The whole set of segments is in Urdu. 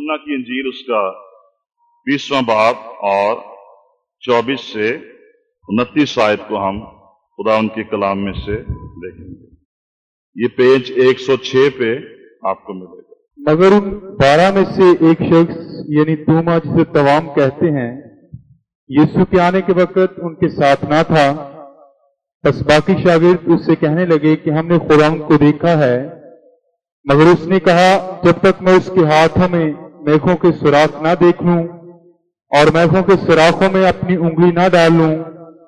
یونا کی انجیل اس کا بیسواں باب اور چوبیس سے انتیس آیت کو ہم خدا ان کے کلام میں سے دیکھیں گے۔ یہ پیج ایک سو چھ پہ آپ کو ملے گا۔ مگر ان بارہ میں سے ایک شخص یعنی توما جسے توام کہتے ہیں، یسو کے آنے کے وقت ان کے ساتھ نہ تھا، بس باقی شاگرد اس سے کہنے لگے کہ ہم نے خدا کو دیکھا ہے، مگر اس نے کہا، جب تک میں اس کے ہاتھوں میں میخوں کے سوراخ نہ دیکھ لوں اور میخوں کے سوراخوں میں اپنی انگلی نہ ڈال لوں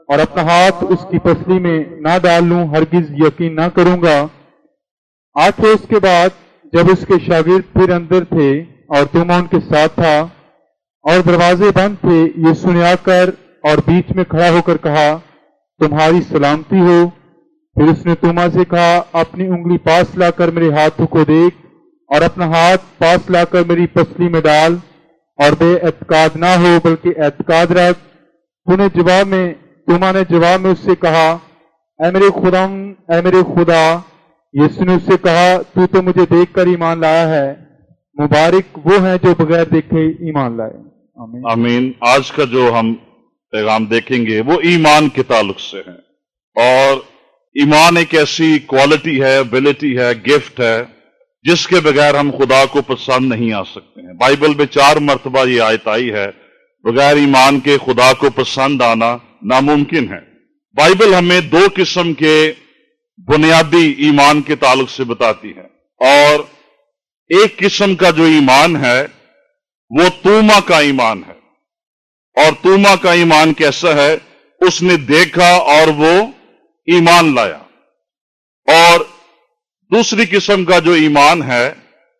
اور اپنا ہاتھ اس کی پسلی میں نہ ڈال لوں، ہرگز یقین نہ کروں گا۔ آٹھ روز کے بعد جب اس کے شاگرد پھر اندر تھے اور توما ان کے ساتھ تھا اور دروازے بند تھے، یہ سنیا کر اور بیچ میں کھڑا ہو کر کہا، تمہاری سلامتی ہو۔ پھر اس نے توما سے کہا، اپنی انگلی پاس لا کر میرے ہاتھوں کو دیکھ۔ اور اپنا ہاتھ پاس لا کر میری پسلی میں ڈال اور بے اعتقاد نہ ہو بلکہ اعتقاد رکھ۔ تو نے جواب میں توما نے جواب میں اس سے کہا، اے میرے خدا اے میرے خدا یسو نے اس سے کہا، تو تو مجھے دیکھ کر ایمان لایا ہے، مبارک وہ ہیں جو بغیر دیکھے ایمان لائے۔ آمین۔ آمین۔ آج کا جو ہم پیغام دیکھیں گے، وہ ایمان کے تعلق سے ہے۔ اور ایمان ایک ایسی کوالٹی ہے ابلٹی ہے گفٹ ہے۔ جس کے بغیر ہم خدا کو پسند نہیں آ سکتے ہیں۔ بائبل میں چار مرتبہ یہ آیت آئی ہے، بغیر ایمان کے خدا کو پسند آنا ناممکن ہے۔ بائبل ہمیں دو قسم کے بنیادی ایمان کے تعلق سے بتاتی ہے۔ اور ایک قسم کا جو ایمان ہے، وہ توما کا ایمان ہے۔ اور توما کا ایمان کیسا ہے؟ اس نے دیکھا اور وہ ایمان لایا۔ اور دوسری قسم کا جو ایمان ہے،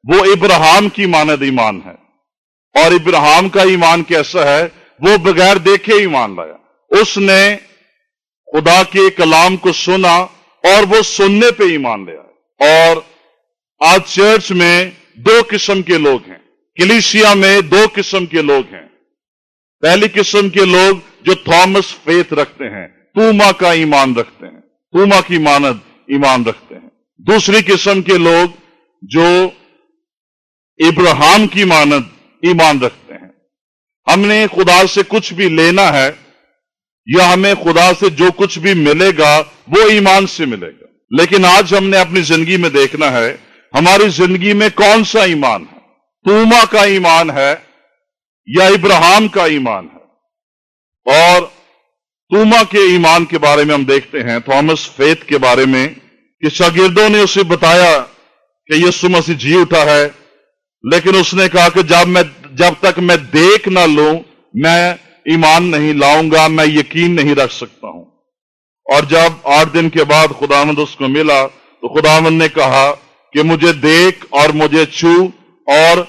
وہ ابراہم کی ماند ایمان ہے۔ اور ابراہم کا ایمان کیسا ہے، وہ بغیر دیکھے ایمان لایا۔ اس نے خدا کے کلام کو سنا اور وہ سننے پہ ایمان لیا۔ اور آج چرچ میں دو قسم کے لوگ ہیں۔ کلیسیا میں دو قسم کے لوگ ہیں۔ پہلی قسم کے لوگ جو تھامس فیت رکھتے ہیں، توما کا ایمان رکھتے ہیں۔ توما کی ماند ایمان رکھتے ہیں۔ دوسری قسم کے لوگ جو ابراہم کی مانند ایمان رکھتے ہیں۔ ہم نے خدا سے کچھ بھی لینا ہے یا ہمیں خدا سے جو کچھ بھی ملے گا وہ ایمان سے ملے گا۔ لیکن آج ہم نے اپنی زندگی میں دیکھنا ہے ہماری زندگی میں کون سا ایمان ہے؟ توما کا ایمان ہے یا ابراہم کا ایمان ہے؟ اور توما کے ایمان کے بارے میں ہم دیکھتے ہیں تھامس فیت کے بارے میں کہ شاگردوں نے اسے بتایا کہ یہ مسیح جی اٹھا ہے، لیکن اس نے کہا کہ جب میں جب تک میں دیکھ نہ لوں، میں ایمان نہیں لاؤں گا، میں یقین نہیں رکھ سکتا ہوں۔ اور جب آٹھ دن کے بعد خدا مند اس کو ملا، تو خدا مند نے کہا کہ مجھے دیکھ اور مجھے چھو اور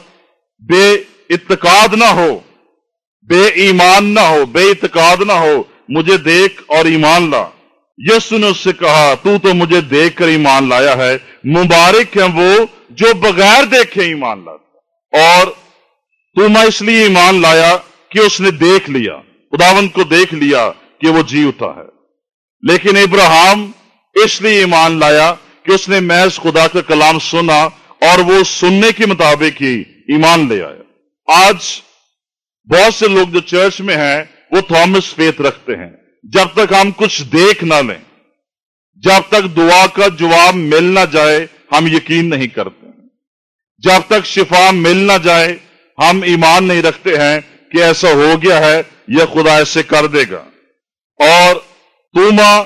بے اتقاد نہ ہو، بے ایمان نہ ہو، بے اتقاد نہ ہو، مجھے دیکھ اور ایمان لا۔ یسو نے اس سے کہا، تو تو مجھے دیکھ کر ایمان لایا ہے، مبارک ہیں وہ جو بغیر دیکھے ایمان لاتا اور تو میں اس لیے ایمان لایا کہ اس نے دیکھ لیا خداون کو دیکھ لیا کہ وہ جی اٹھا ہے۔ لیکن ابراہم اس لیے ایمان لایا کہ اس نے محض خدا کا کلام سنا اور وہ سننے کے مطابق ہی ایمان لے آیا۔ آج بہت سے لوگ جو چرچ میں ہیں، وہ تھامس فیت رکھتے ہیں۔ جب تک ہم کچھ دیکھ نہ لیں، جب تک دعا کا جواب مل نہ جائے، ہم یقین نہیں کرتے۔ جب تک شفا مل نہ جائے، ہم ایمان نہیں رکھتے ہیں کہ ایسا ہو گیا ہے، یہ خدا ایسے کر دے گا۔ اور توما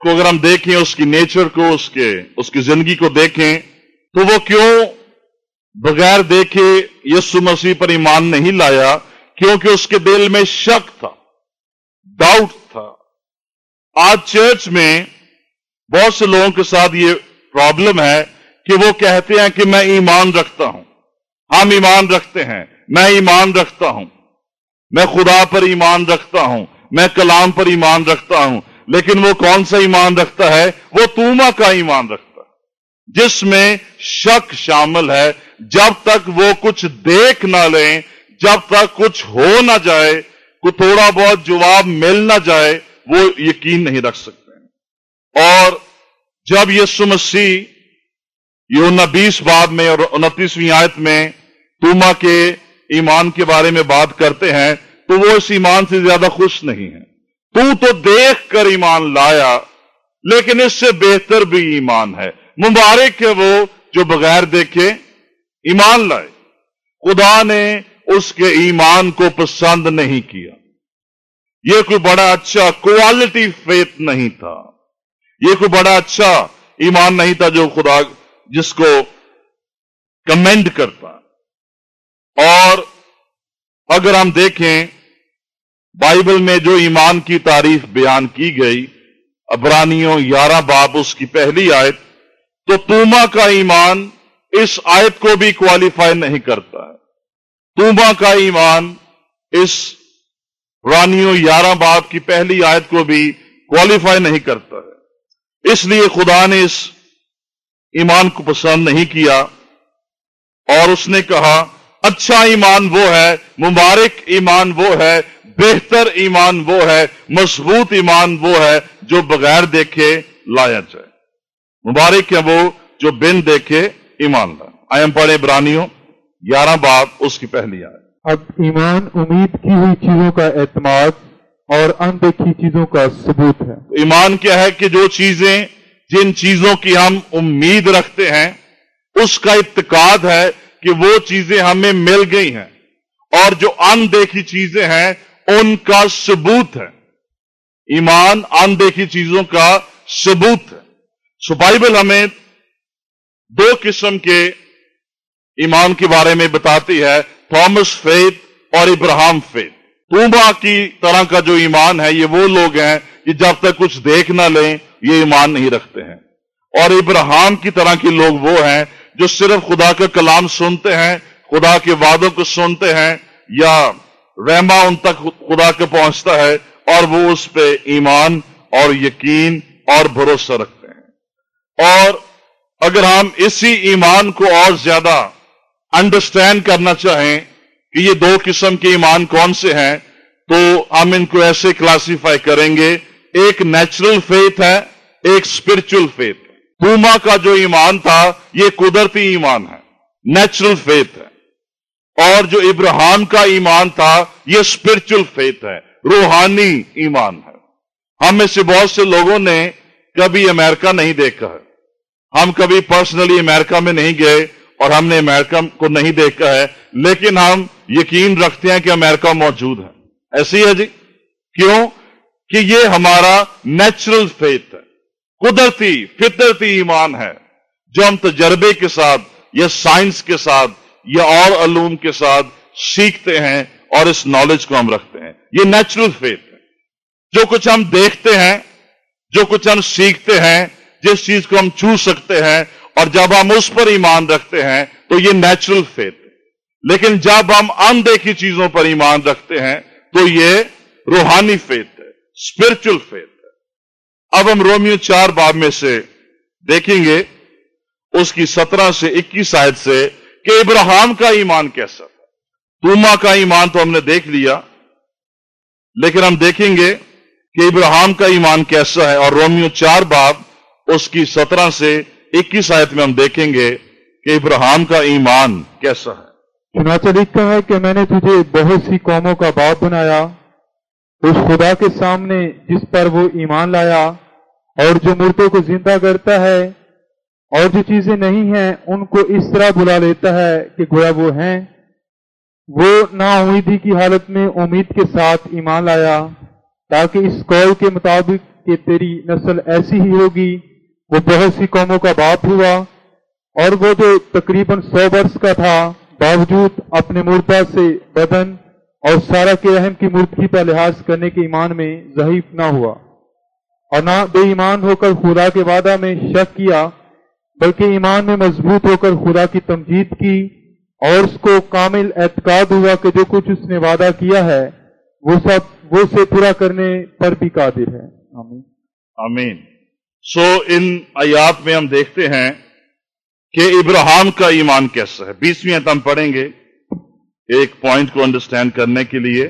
کو اگر ہم دیکھیں، اس کی نیچر کو، اس کے، اس کی زندگی کو دیکھیں، تو وہ کیوں بغیر دیکھے یسو مسیح پر ایمان نہیں لایا؟ کیونکہ اس کے دل میں شک تھا ڈاؤٹ آج چرچ میں بہت سے لوگوں کے ساتھ یہ پرابلم ہے کہ وہ کہتے ہیں کہ میں ایمان رکھتا ہوں۔ ہم ایمان رکھتے ہیں، میں ایمان رکھتا ہوں۔ میں خدا پر ایمان رکھتا ہوں، میں کلام پر ایمان رکھتا ہوں۔ لیکن وہ کون سا ایمان رکھتا ہے؟ وہ توما کا ایمان رکھتا ہے، جس میں شک شامل ہے۔ جب تک وہ کچھ دیکھ نہ لیں، جب تک کچھ ہو نہ جائے کو تھوڑا بہت جواب مل نہ جائے وہ یقین نہیں رکھ سکتے۔ اور جب یسو مسیح یہ انبیس بعد میں اور انتیسویں آیت میں توما کے ایمان کے بارے میں بات کرتے ہیں، تو وہ اس ایمان سے زیادہ خوش نہیں ہے تو تو دیکھ کر ایمان لایا، لیکن اس سے بہتر بھی ایمان ہے۔ مبارک ہے وہ جو بغیر دیکھے ایمان لائے۔ خدا نے اس کے ایمان کو پسند نہیں کیا۔ یہ کوئی بڑا اچھا کوالٹی فیت نہیں تھا۔ یہ کوئی بڑا اچھا ایمان نہیں تھا جو خدا جس کو کمنڈ کرتا۔ اور اگر ہم دیکھیں، بائبل میں جو ایمان کی تعریف بیان کی گئی ابرانیوں یارہ باب اس کی پہلی آیت، تو توما کا ایمان اس آیت کو بھی کوالیفائی نہیں کرتا۔ ہے توما کا ایمان اس رانیوں یارہ باب کی پہلی آیت کو بھی کوالیفائی نہیں کرتا ہے۔ اس لیے خدا نے اس ایمان کو پسند نہیں کیا اور اس نے کہا اچھا ایمان وہ ہے، مبارک ایمان وہ ہے، بہتر ایمان وہ ہے، مضبوط ایمان وہ ہے جو بغیر دیکھے لایا جائے مبارک ہے وہ جو بن دیکھے ایمان لائے آئے ہم پڑھے برانیوں گیارہ باب اس کی پہلی آئے اب ایمان امید کی ہوئی چیزوں کا اعتماد اور اندیکھی چیزوں کا ثبوت ہے۔ ایمان کیا ہے کہ جو چیزیں جن چیزوں کی ہم امید رکھتے ہیں، اس کا اتقاد ہے کہ وہ چیزیں ہمیں مل گئی ہیں۔ اور جو اندیکھی چیزیں ہیں، ان کا ثبوت ہے۔ ایمان اندیکھی چیزوں کا ثبوت ہے۔ سو بائبل ہمیں دو قسم کے ایمان کے بارے میں بتاتی ہے۔ تھامس فیت اور ابراہم فیت۔ توبا کی طرح کا جو ایمان ہے، یہ وہ لوگ ہیں کہ جب تک کچھ دیکھ نہ لیں، یہ ایمان نہیں رکھتے ہیں۔ اور ابراہم کی طرح کے لوگ وہ ہیں جو صرف خدا کا کلام سنتے ہیں، خدا کے وعدوں کو سنتے ہیں، یا رحما ان تک خدا کے پہنچتا ہے اور وہ اس پہ ایمان اور یقین اور بھروسہ رکھتے ہیں۔ اور اگر ہم اسی ایمان کو اور زیادہ انڈرسٹینڈ کرنا چاہیں کہ یہ دو قسم کے ایمان کون سے ہیں، تو ہم ان کو ایسے کلاسیفائی کریں گے۔ ایک نیچرل فیتھ ہے، ایک اسپرچل فیتھ پوما کا جو ایمان تھا، یہ قدرتی ایمان ہے۔ نیچرل فیتھ ہے۔ اور جو ابراہم کا ایمان تھا، یہ اسپرچل فیتھ ہے۔ روحانی ایمان ہے۔ ہم میں سے بہت سے لوگوں نے کبھی امریکہ نہیں دیکھا۔ ہے ہم کبھی پرسنلی امریکہ میں نہیں گئے۔ اور ہم نے امریکہ کو نہیں دیکھا ہے، لیکن ہم یقین رکھتے ہیں کہ امریکہ موجود ہے۔ ایسی ہے جی؟ کیوں؟ کہ یہ ہمارا نیچرل فیتھ ہے۔ قدرتی، فطرتی ایمان ہے۔ جو ہم تجربے کے ساتھ یا سائنس کے ساتھ یا اور علوم کے ساتھ سیکھتے ہیں اور اس نالج کو ہم رکھتے ہیں۔ یہ نیچرل فیتھ ہے۔ جو کچھ ہم دیکھتے ہیں، جو کچھ ہم سیکھتے ہیں، جس چیز کو ہم چھو سکتے ہیں اور جب ہم اس پر ایمان رکھتے ہیں تو یہ نیچرل فیتھ لیکن جب ہم اندیکھی چیزوں پر ایمان رکھتے ہیں تو یہ روحانی فیتھ ہے اسپرچل فیتھ ہے۔ اب ہم رومیو چار باب میں سے دیکھیں گے اس کی سترہ سے اکیس آیت سے کہ ابراہم کا ایمان کیسا تھا۔ توما کا ایمان تو ہم نے دیکھ لیا، لیکن ہم دیکھیں گے کہ ابراہم کا ایمان کیسا ہے۔ اور رومیو چار باب اس کی سترہ سے اکیس آیت میں ہم دیکھیں گے کہ ابراہم کا ایمان کیسا ہے۔ چنانچہ لکھا ہے کہ میں نے تجھے بہت سی قوموں کا باپ بنایا، اس خدا کے سامنے جس پر وہ ایمان لایا، اور جو مردوں کو زندہ کرتا ہے، اور جو چیزیں نہیں ہیں، ان کو اس طرح بلا لیتا ہے کہ گویا وہ ہیں۔ وہ نا امیدی کی حالت میں امید کے ساتھ ایمان لایا، تاکہ اس قول کے مطابق کہ تیری نسل ایسی ہی ہوگی وہ بہت سی قوموں کا باپ ہوا اور وہ جو تقریباً سو برس کا تھا، باوجود اپنے مردہ سے بدن اور سارا کے رحم کی مردگی پر لحاظ کرنے کے ایمان میں ضعیف نہ ہوا۔ اور نہ بے ایمان ہو کر خدا کے وعدہ میں شک کیا، بلکہ ایمان میں مضبوط ہو کر خدا کی تمجید کی اور اس کو کامل اعتقاد ہوا کہ جو کچھ اس نے وعدہ کیا ہے، وہ سب، وہ سے پورا کرنے پر بھی قادر ہے۔ آمین۔ آمین۔ سو ان آیات میں ہم دیکھتے ہیں کہ ابراہم کا ایمان کیسا ہے۔ بیسویں ہم پڑھیں گے ایک پوائنٹ کو انڈرسٹینڈ کرنے کے لیے۔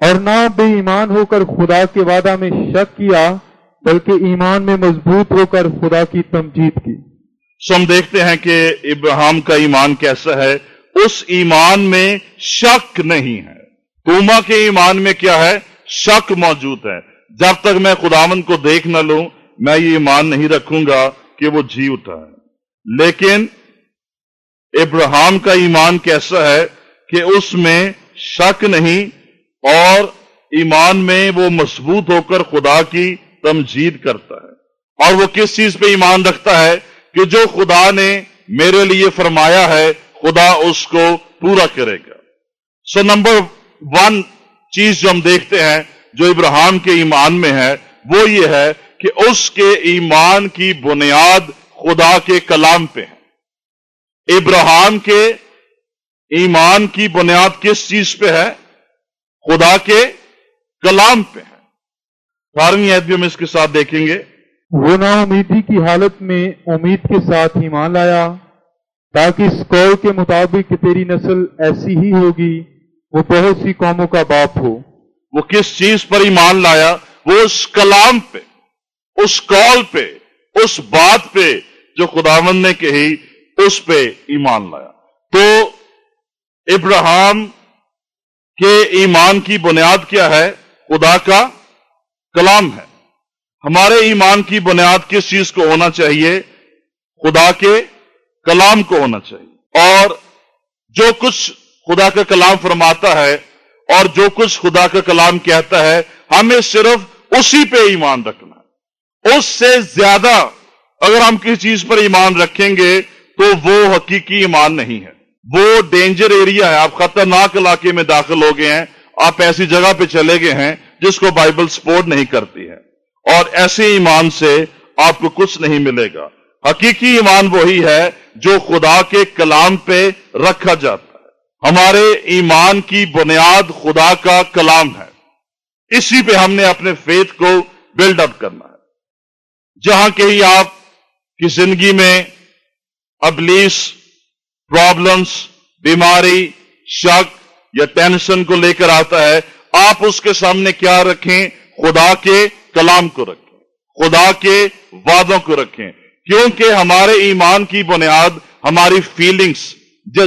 اور نہ بے ایمان ہو کر خدا کے وعدہ میں شک کیا بلکہ ایمان میں مضبوط ہو کر خدا کی تمجید کی۔ سو ہم دیکھتے ہیں کہ ابراہم کا ایمان کیسا ہے۔ جب تک میں خداون کو دیکھ نہ لوں، میں یہ ایمان نہیں رکھوں گا کہ وہ جی اٹھا ہے لیکن ابراہم کا ایمان کیسا ہے کہ اس میں شک نہیں اور ایمان میں وہ مضبوط ہو کر خدا کی تمجید کرتا ہے۔ اور وہ کس چیز پہ ایمان رکھتا ہے کہ جو خدا نے میرے لیے فرمایا ہے، خدا اس کو پورا کرے گا۔ سو نمبر ون چیز جو ہم دیکھتے ہیں جو ابراہم کے ایمان میں ہے، وہ یہ ہے کہ اس کے ایمان کی بنیاد خدا کے کلام پہ ہے۔ ابراہم کے ایمان کی بنیاد کس چیز پہ ہے؟ خدا کے کلام پہ ہے۔ فارمی عید بھی ہم اس کے ساتھ دیکھیں گے۔ وہ نا امیدی کی حالت میں امید کے ساتھ ایمان لایا، تاکہ اس قول کے مطابق کہ تیری نسل ایسی ہی ہوگی، وہ بہت سی قوموں کا باپ ہو۔ وہ کس چیز پر ایمان لایا؟ وہ اس کلام پہ، اس کال پہ، اس بات پہ جو خداون نے کہی، اس پہ ایمان لایا۔ تو ابراہم کے ایمان کی بنیاد کیا ہے؟ خدا کا کلام ہے۔ ہمارے ایمان کی بنیاد کس چیز کو ہونا چاہیے؟ خدا کے کلام کو ہونا چاہیے۔ اور جو کچھ خدا کا کلام فرماتا ہے اور جو کچھ خدا کا کلام کہتا ہے، ہمیں صرف اسی پہ ایمان رکھنا ہے۔ اس سے زیادہ اگر ہم کسی چیز پر ایمان رکھیں گے تو وہ حقیقی ایمان نہیں ہے۔ وہ ڈینجر ایریا ہے۔ آپ خطرناک علاقے میں داخل ہو گئے ہیں۔ آپ ایسی جگہ پہ چلے گئے ہیں جس کو بائبل سپورٹ نہیں کرتی ہے۔ اور ایسے ایمان سے آپ کو کچھ نہیں ملے گا۔ حقیقی ایمان وہی ہے جو خدا کے کلام پہ رکھا جاتا ہمارے ایمان کی بنیاد خدا کا کلام ہے۔ اسی پہ ہم نے اپنے فیتھ کو بلڈ اپ کرنا ہے۔ جہاں کہیں آپ کی زندگی میں ابلیس پرابلمس بیماری، شک یا ٹینشن کو لے کر آتا ہے، آپ اس کے سامنے کیا رکھیں؟ خدا کے کلام کو رکھیں۔ خدا کے وعدوں کو رکھیں۔ کیونکہ ہمارے ایمان کی بنیاد، ہماری فیلنگس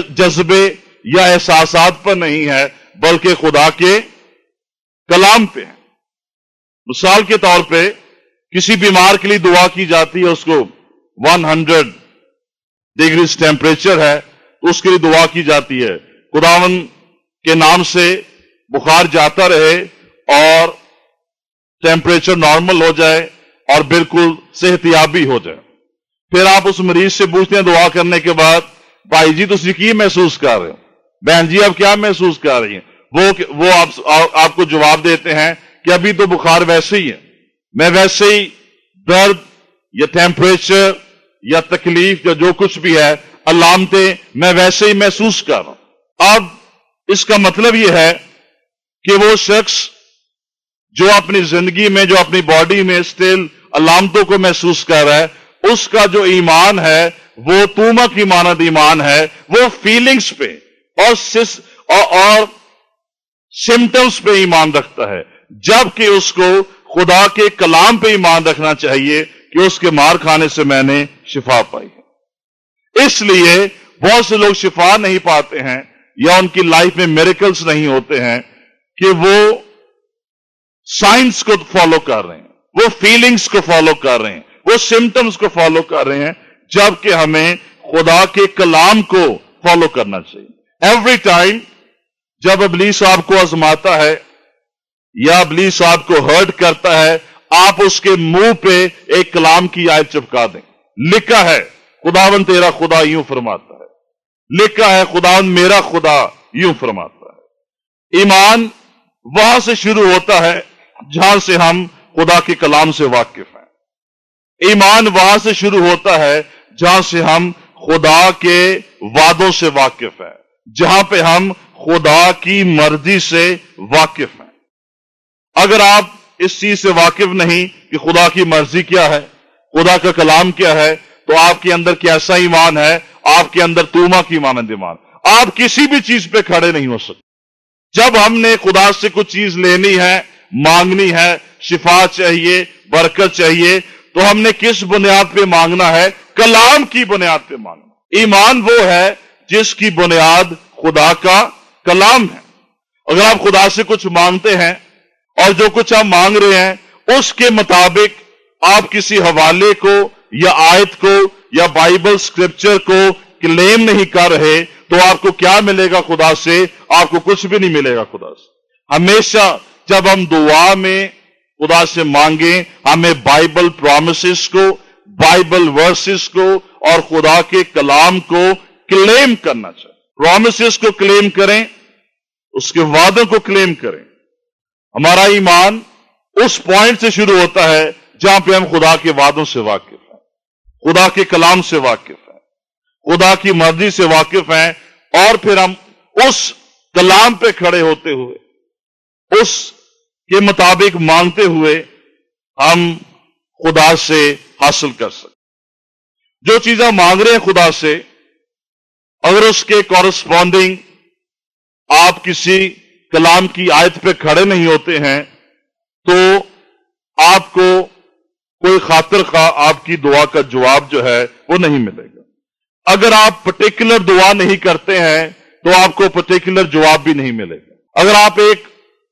جذبے یا احساسات پر نہیں ہے، بلکہ خدا کے کلام پہ ہیں مثال کے طور پہ کسی بیمار کے لیے دعا کی جاتی ہے، اس کو ون ہنڈریڈ ڈگریز ٹیمپریچر ہے، تو اس کے لیے دعا کی جاتی ہے۔ خداون کے نام سے بخار جاتا رہے اور ٹیمپریچر نارمل ہو جائے اور بالکل صحتیابی ہو جائے۔ پھر آپ اس مریض سے پوچھتے ہیں دعا کرنے کے بعد، بھائی جی تو یقین محسوس کر رہے ہیں بہن جی آپ کیا محسوس کر رہی ہیں؟ وہ وہ آپ کو جواب دیتے ہیں کہ ابھی تو بخار ویسے ہی ہے۔ میں ویسے ہی درد یا ٹیمپریچر یا تکلیف یا جو کچھ بھی ہے علامتیں میں ویسے ہی محسوس کر رہا ہوں۔ اب اس کا مطلب یہ ہے کہ وہ شخص جو اپنی زندگی میں، جو اپنی باڈی میں اسٹل علامتوں کو محسوس کر رہا ہے، اس کا جو ایمان ہے، وہ تومک کی ایمان ہے، وہ فیلنگز پہ۔ اور سس اور سمٹمز پہ ایمان رکھتا ہے۔ جبکہ اس کو خدا کے کلام پہ ایمان رکھنا چاہیے کہ اس کے مار کھانے سے میں نے شفا پائی ہے۔ اس لیے بہت سے لوگ شفا نہیں پاتے ہیں یا ان کی لائف میں میریکلز نہیں ہوتے ہیں کہ وہ سائنس کو فالو کر رہے ہیں۔ وہ فیلنگز کو فالو کر رہے ہیں۔ وہ سمٹمز کو فالو کر رہے ہیں۔ جبکہ ہمیں خدا کے کلام کو فالو کرنا چاہیے۔ ایوری ٹائم جب ابلیس آپ کو آزماتا ہے یا ابلیس آپ کو ہرٹ کرتا ہے، آپ اس کے منہ پہ ایک کلام کی آیت چپکا دیں۔ لکھا ہے خداون تیرا خدا یوں فرماتا ہے۔ لکھا ہے خداون میرا خدا یوں فرماتا ہے۔ ایمان وہاں سے شروع ہوتا ہے جہاں سے ہم خدا کے کلام سے واقف ہیں۔ ایمان وہاں سے شروع ہوتا ہے جہاں سے ہم خدا کے وعدوں سے واقف ہیں۔ جہاں پہ ہم خدا کی مرضی سے واقف ہیں۔ اگر آپ اس چیز سے واقف نہیں کہ خدا کی مرضی کیا ہے، خدا کا کلام کیا ہے، تو آپ کے اندر کیسا ایمان ہے؟ آپ کے اندر توما کی مانند ایمان۔ آپ کسی بھی چیز پہ کھڑے نہیں ہو سکتے۔ جب ہم نے خدا سے کچھ چیز لینی ہے، مانگنی ہے شفا چاہیے، برکت چاہیے، تو ہم نے کس بنیاد پہ مانگنا ہے؟ کلام کی بنیاد پہ مانگنا۔ ایمان وہ ہے جس کی بنیاد خدا کا کلام ہے۔ اگر آپ خدا سے کچھ مانگتے ہیں اور جو کچھ آپ مانگ رہے ہیں، اس کے مطابق آپ کسی حوالے کو یا آیت کو یا بائبل اسکرپچر کو کلیم نہیں کر رہے تو آپ کو کیا ملے گا خدا سے؟ آپ کو کچھ بھی نہیں ملے گا خدا سے۔ ہمیشہ جب ہم دعا میں خدا سے مانگیں، ہمیں بائبل پرومسز کو، بائبل ورسز کو اور خدا کے کلام کو کلیم کرنا چاہیے۔ پرومسز کو کلیم کریں، اس کے وعدوں کو کلیم کریں۔ ہمارا ایمان اس پوائنٹ سے شروع ہوتا ہے جہاں پہ ہم خدا کے وعدوں سے واقف ہیں۔ خدا کے کلام سے واقف ہیں۔ خدا کی مرضی سے واقف ہیں۔ اور پھر ہم اس کلام پہ کھڑے ہوتے ہوئے، اس کے مطابق مانگتے ہوئے ہم خدا سے حاصل کر سکتے جو چیزیں مانگ رہے ہیں خدا سے اگر اس کے کورسپونڈنگ آپ کسی کلام کی آیت پہ کھڑے نہیں ہوتے ہیں، تو آپ کو کوئی خاطر خواہ آپ کی دعا کا جواب جو ہے وہ نہیں ملے گا۔ اگر آپ پرٹیکولر دعا نہیں کرتے ہیں، تو آپ کو پرٹیکولر جواب بھی نہیں ملے گا۔ اگر آپ ایک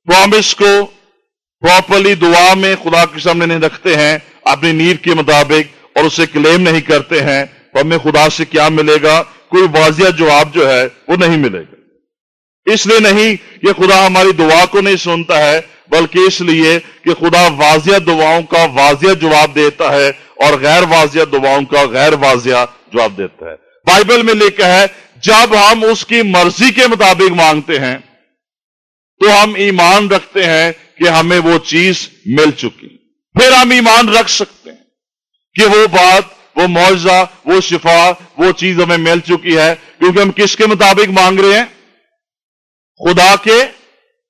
پرومس کو پراپرلی دعا میں خدا کے سامنے نہیں رکھتے ہیں، اپنی نیند کے مطابق اور اسے کلیم نہیں کرتے ہیں تو ہمیں خدا سے کیا ملے گا؟ کوئی واضح جواب جو ہے وہ نہیں ملے گا۔ اس لیے نہیں کہ خدا ہماری دعا کو نہیں سنتا ہے، بلکہ اس لیے کہ خدا واضح دعاؤں کا واضح جواب دیتا ہے اور غیر واضح دعاؤں کا غیر واضح جواب دیتا ہے۔ بائبل میں لکھا ہے، جب ہم اس کی مرضی کے مطابق مانگتے ہیں، تو ہم ایمان رکھتے ہیں کہ ہمیں وہ چیز مل چکی۔ پھر ہم ایمان رکھ سکتے ہیں کہ وہ بات وہ معاوضہ وہ شفا، وہ چیز ہمیں مل چکی ہے۔ کیونکہ ہم کس کے مطابق مانگ رہے ہیں؟ خدا کے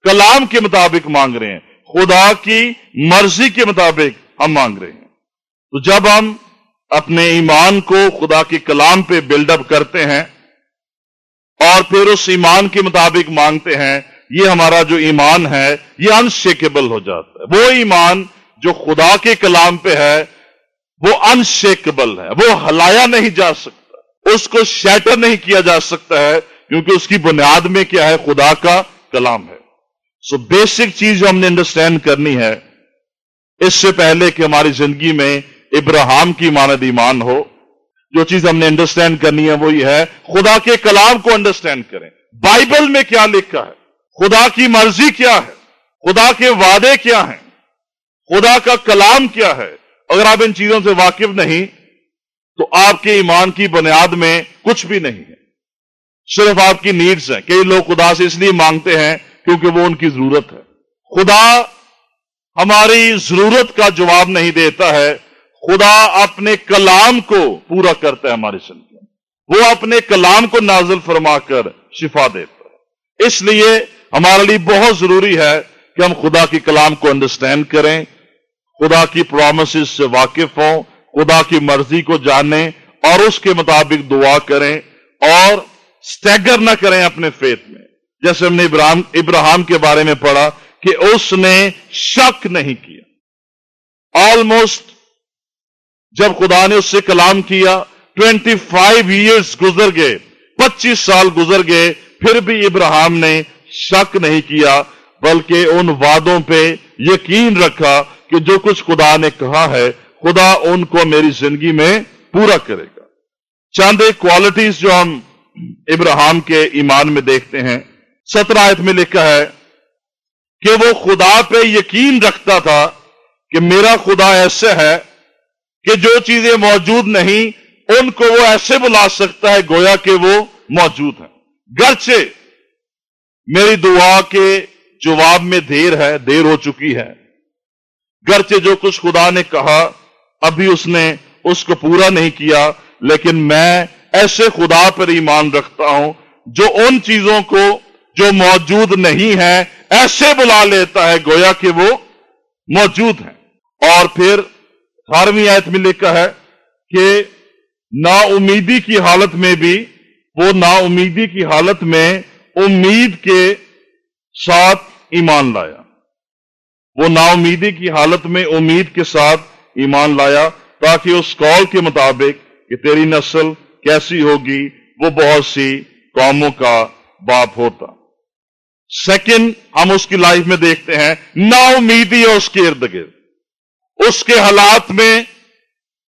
کلام کے مطابق مانگ رہے ہیں۔ خدا کی مرضی کے مطابق ہم مانگ رہے ہیں۔ تو جب ہم اپنے ایمان کو خدا کے کلام پہ بلڈ اپ کرتے ہیں اور پھر اس ایمان کے مطابق مانگتے ہیں، یہ ہمارا جو ایمان ہے، یہ انشیکیبل ہو جاتا ہے۔ وہ ایمان جو خدا کے کلام پہ ہے وہ انشیکبل ہے، وہ ہلایا نہیں جا سکتا۔ اس کو شیٹر نہیں کیا جا سکتا ہے، کیونکہ اس کی بنیاد میں کیا ہے، خدا کا کلام ہے۔ سو بیسک چیز جو ہم نے انڈرسٹینڈ کرنی ہے، اس سے پہلے کہ ہماری زندگی میں ابراہم کی ماند ایمان ہو، جو چیز ہم نے انڈرسٹینڈ کرنی ہے وہ یہ ہے۔ خدا کے کلام کو انڈرسٹینڈ کریں۔ بائبل میں کیا لکھا ہے؟ خدا کی مرضی کیا ہے؟ خدا کے وعدے کیا ہیں؟ خدا کا کلام کیا ہے؟ اگر آپ ان چیزوں سے واقف نہیں، تو آپ کے ایمان کی بنیاد میں کچھ بھی نہیں ہے۔ صرف آپ کی نیڈس ہیں۔ کئی لوگ خدا سے اس لیے مانگتے ہیں کیونکہ وہ ان کی ضرورت ہے۔ خدا ہماری ضرورت کا جواب نہیں دیتا ہے۔ خدا اپنے کلام کو پورا کرتا ہے ہماری زندگی وہ اپنے کلام کو نازل فرما کر شفا دیتا ہے۔ اس لیے ہمارے لیے بہت ضروری ہے کہ ہم خدا کے کلام کو انڈرسٹینڈ کریں۔ خدا کی پرومسز سے واقف ہوں، خدا کی مرضی کو جانیں اور اس کے مطابق دعا کریں اور سٹیگر نہ کریں اپنے فیت میں۔ جیسے ہم نے ابراہم ابراہم کے بارے میں پڑھا کہ اس نے شک نہیں کیا۔ آلموسٹ جب خدا نے اس سے کلام کیا ٹوینٹی فائیو ایئرس گزر گئے، پچیس سال گزر گئے، پھر بھی ابراہم نے شک نہیں کیا، بلکہ ان وعدوں پہ یقین رکھا کہ جو کچھ خدا نے کہا ہے، خدا ان کو میری زندگی میں پورا کرے گا۔ چاند کوالٹیز جو ہم ابراہم کے ایمان میں دیکھتے ہیں۔ سترہ آیت میں لکھا ہے کہ وہ خدا پہ یقین رکھتا تھا کہ میرا خدا ایسے ہے کہ جو چیزیں موجود نہیں، ان کو وہ ایسے بلا سکتا ہے گویا کہ وہ موجود ہیں۔ گرچہ میری دعا کے جواب میں دیر ہے، دیر ہو چکی ہے گرچہ جو کچھ خدا نے کہا، ابھی اس نے اس کو پورا نہیں کیا، لیکن میں ایسے خدا پر ایمان رکھتا ہوں جو ان چیزوں کو جو موجود نہیں ہے ایسے بلا لیتا ہے گویا کہ وہ موجود ہیں۔ اور پھر اٹھارہویں آیت میں لکھا ہے کہ نا امیدی کی حالت میں بھی، وہ نا امیدی کی حالت میں امید کے ساتھ ایمان لایا۔ وہ نا امیدی کی حالت میں امید کے ساتھ ایمان لایا تاکہ اس کال کے مطابق کہ تیری نسل کیسی ہوگی، وہ بہت سی قوموں کا باپ ہوتا۔ سیکنڈ ہم اس کی لائف میں دیکھتے ہیں نا امیدی ہے اس کے ارد گرد۔ اس کے حالات میں،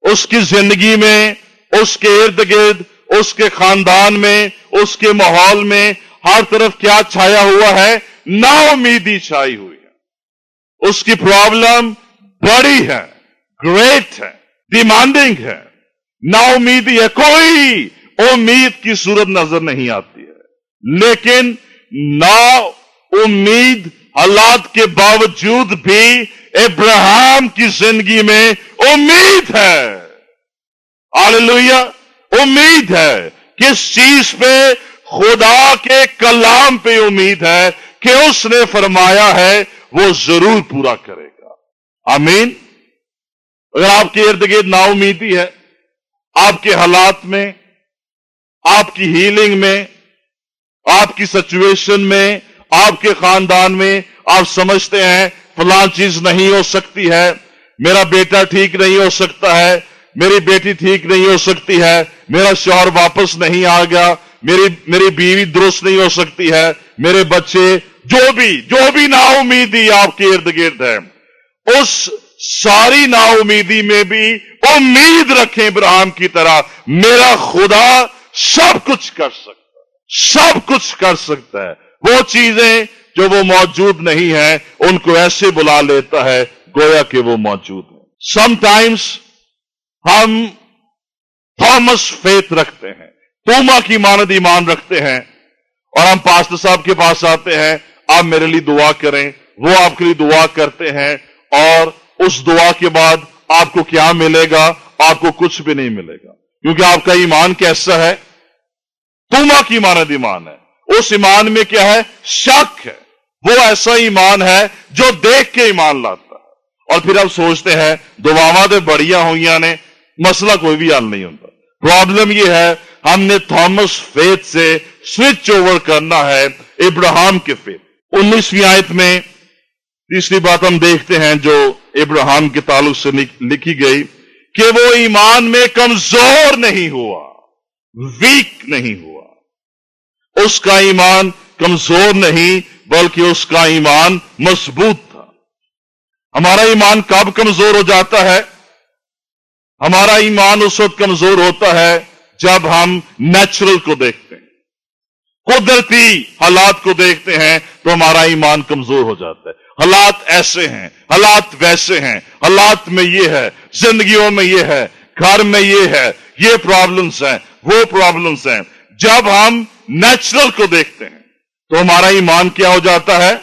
اس کی زندگی میں، اس کے ارد گرد، اس کے خاندان میں، اس کے ماحول میں ہر طرف کیا چھایا ہوا ہے؟ نا امیدی چھائی ہوئی۔ اس کی پرابلم بڑی ہے گریٹ ہے ڈیمانڈنگ ہے. نا امیدی ہے کوئی امید کی صورت نظر نہیں آتی ہے. لیکن نا امید حالات کے باوجود بھی ابراہم کی زندگی میں امید ہے. آلویا امید ہے. کس چیز پہ؟ خدا کے کلام پہ امید ہے کہ اس نے فرمایا ہے وہ ضرور پورا کرے گا۔ آمین۔ اگر آپ کے ارد گرد نا امیدی ہے، آپ کے حالات میں، آپ کی ہیلنگ میں، آپ کی سچویشن میں، آپ کے خاندان میں آپ سمجھتے ہیں، فلاں چیز نہیں ہو سکتی ہے، میرا بیٹا ٹھیک نہیں ہو سکتا ہے، میری بیٹی ٹھیک نہیں ہو سکتی ہے، میرا شوہر واپس نہیں آ گیا، میری میری بیوی درست نہیں ہو سکتی ہے، میرے بچے جو بھی جو بھی نا امیدی آپ کے ارد گرد ہے، اس ساری نا امیدی میں بھی امید رکھیں ابراہم کی طرح، میرا خدا سب کچھ کر سکتا سب کچھ کر سکتا ہے۔ وہ چیزیں جو وہ موجود نہیں ہیں، ان کو ایسے بلا لیتا ہے گویا کہ وہ موجود ہیں۔ سم ٹائمس ہم تھامس فیت رکھتے ہیں، توما کی ماند ایمان رکھتے ہیں اور ہم پاسٹر صاحب کے پاس آتے ہیں آپ میرے لیے دعا کریں۔ وہ آپ کے لیے دعا کرتے ہیں اور اس دعا کے بعد آپ کو کیا ملے گا؟ آپ کو کچھ بھی نہیں ملے گا۔ کیونکہ آپ کا ایمان کیسا ہے؟ تما کیمانت ایمان ہے۔ اس ایمان میں کیا ہے؟ شک ہے۔ وہ ایسا ایمان ہے جو دیکھ کے ایمان لاتا ہے۔ اور پھر آپ سوچتے ہیں دعا تو بڑھیا ہوئی نے، مسئلہ کوئی بھی حل نہیں ہوتا۔ پرابلم یہ ہے، ہم نے تھامس فیت سے سوئچ اوور کرنا ہے ابراہم کے فیت انیسویں آیت میں تیسری بات ہم دیکھتے ہیں جو ابراہم کے تعلق سے لکھی گئی کہ وہ ایمان میں کمزور نہیں ہوا ویک نہیں ہوا۔ اس کا ایمان کمزور نہیں، بلکہ اس کا ایمان مضبوط تھا۔ ہمارا ایمان کب کمزور ہو جاتا ہے؟ ہمارا ایمان اس وقت کمزور ہوتا ہے جب ہم نیچرل کو دیکھتے ہیں۔ قدرتی حالات کو دیکھتے ہیں تو ہمارا ایمان کمزور ہو جاتا ہے۔ حالات ایسے ہیں، حالات ویسے ہیں۔ حالات میں یہ ہے، زندگیوں میں یہ ہے، گھر میں یہ ہے، یہ پرابلمس ہیں، وہ پرابلمس ہیں۔ جب ہم نیچرل کو دیکھتے ہیں تو ہمارا ایمان کیا ہو جاتا ہے؟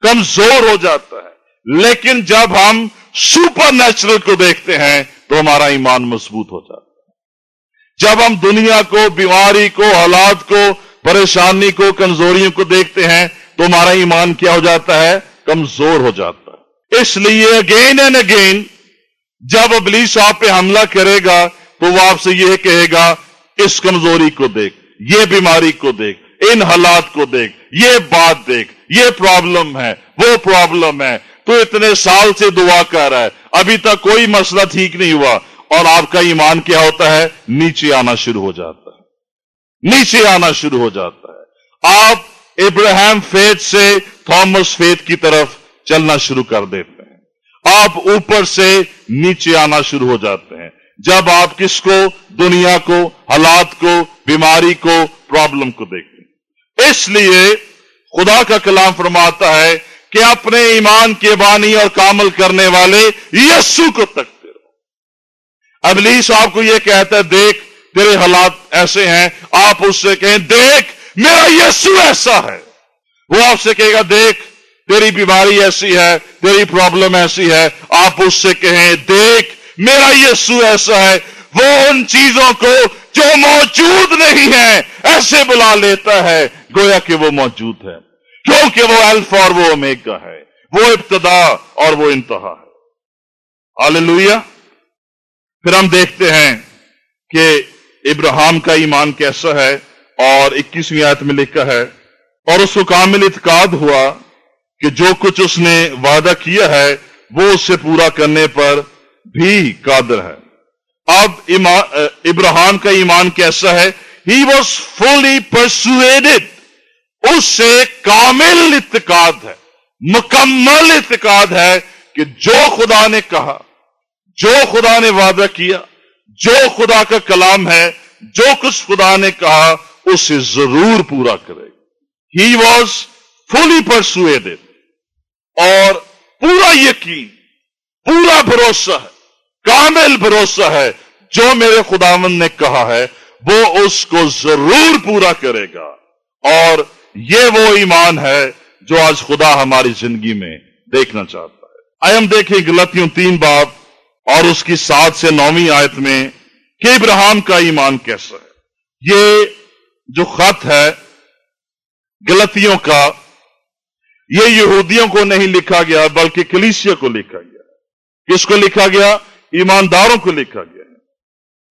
کمزور ہو جاتا ہے۔ لیکن جب ہم سپر نیچرل کو دیکھتے ہیں تو ہمارا ایمان مضبوط ہو جاتا ہے۔ جب ہم دنیا کو، بیماری کو، حالات کو پریشانی کو، کمزوریوں کو دیکھتے ہیں تو ہمارا ایمان کیا ہو جاتا ہے؟ کمزور ہو جاتا ہے۔ اس لیے اگین اینڈ اگین جب ابلیس آپ پہ حملہ کرے گا تو وہ آپ سے یہ کہے گا، اس کمزوری کو دیکھ، یہ بیماری کو دیکھ، ان حالات کو دیکھ، یہ بات دیکھ، یہ پرابلم ہے، وہ پرابلم ہے۔ تو اتنے سال سے دعا کر رہا ہے۔ ابھی تک کوئی مسئلہ ٹھیک نہیں ہوا۔ اور آپ کا ایمان کیا ہوتا ہے؟ نیچے آنا شروع ہو جاتا نیچے آنا شروع ہو جاتا ہے۔ آپ ابراہم فیت سے تھامس فیت کی طرف چلنا شروع کر دیتے ہیں۔ آپ اوپر سے نیچے آنا شروع ہو جاتے ہیں۔ جب آپ کس کو؟ دنیا کو، حالات کو، بیماری کو پرابلم کو دیکھیں اس لیے خدا کا کلام فرماتا ہے کہ اپنے ایمان کے بانی اور کامل کرنے والے یسو کو تکتے رہو۔ ابلیس آپ کو یہ کہتا ہے، دیکھ تیرے حالات ایسے ہیں، آپ اس سے کہیں، دیکھ، میرا یسو ایسا ہے۔ وہ آپ سے کہے گا، دیکھ، تیری بیماری ایسی ہے، تیری پرابلم ایسی ہے۔ آپ اس سے کہیں، دیکھ، میرا یسو ایسا ہے۔ وہ ان چیزوں کو جو موجود نہیں ہے ایسے بلا لیتا ہے۔ گویا کہ وہ موجود ہے۔ کیونکہ وہ الف اور وہ امیگا ہے۔ وہ ابتدا اور وہ انتہا ہے۔ آل پھر ہم دیکھتے ہیں کہ ابراہم کا ایمان کیسا ہے اور اکیسویں آیت میں لکھا ہے، اور اس کو کامل اتقاد ہوا کہ جو کچھ اس نے وعدہ کیا ہے، وہ اس سے پورا کرنے پر بھی قادر ہے۔ اب ابراہم کا ایمان کیسا ہے؟ ہی واز فلی پرسویڈ اس سے کامل اتقاد ہے، مکمل اتقاد ہے کہ جو خدا نے کہا، جو خدا نے وعدہ کیا جو خدا کا کلام ہے، جو کچھ خدا نے کہا، اسے ضرور پورا کرے۔ گا ہی واز فلی پرسویڈ اور پورا یقین، پورا بھروسہ ہے، کامل بھروسہ ہے، جو میرے خداون نے کہا ہے، وہ اس کو ضرور پورا کرے گا۔ اور یہ وہ ایمان ہے جو آج خدا ہماری زندگی میں دیکھنا چاہتا ہے۔ آئی ہم دیکھیں گلتیوں تین باب۔ اور اس کی سات سے نویں آیت میں کہ ابراہم کا ایمان کیسا ہے؟ یہ جو خط ہے غلطیوں کا، یہ یہودیوں کو نہیں لکھا گیا، بلکہ کلیسیا کو لکھا گیا۔ کس کو لکھا گیا؟ ایمانداروں کو لکھا گیا۔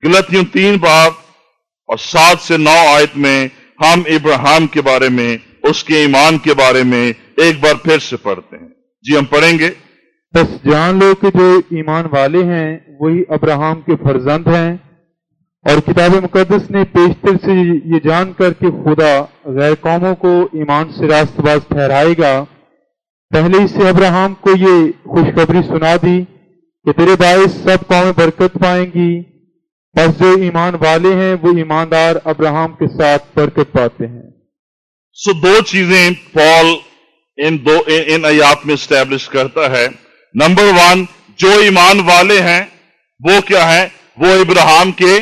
غلطیوں تین بار اور سات سے نو آیت میں ہم ابراہم کے بارے میں، اس کے ایمان کے بارے میں ایک بار پھر سے پڑھتے ہیں۔ جی ہم پڑھیں گے؟ بس جان لو کہ جو ایمان والے ہیں وہی ابراہم کے فرزند ہیں۔ اور کتاب مقدس نے پیشتر سے یہ جان کر کہ خدا غیر قوموں کو ایمان سے راست باز ٹھہرائے گا۔ پہلے سے ابراہم کو یہ خوشخبری سنا دی کہ تیرے باعث سب قومیں برکت پائیں گی۔ بس جو ایمان والے ہیں وہ ایماندار ابراہم کے ساتھ برکت پاتے ہیں۔ سو so, دو چیزیں پال ان دو ان آیات میں اسٹیبلش کرتا ہے۔ نمبر ون، جو ایمان والے ہیں، وہ کیا ہیں؟ وہ ابراہم کے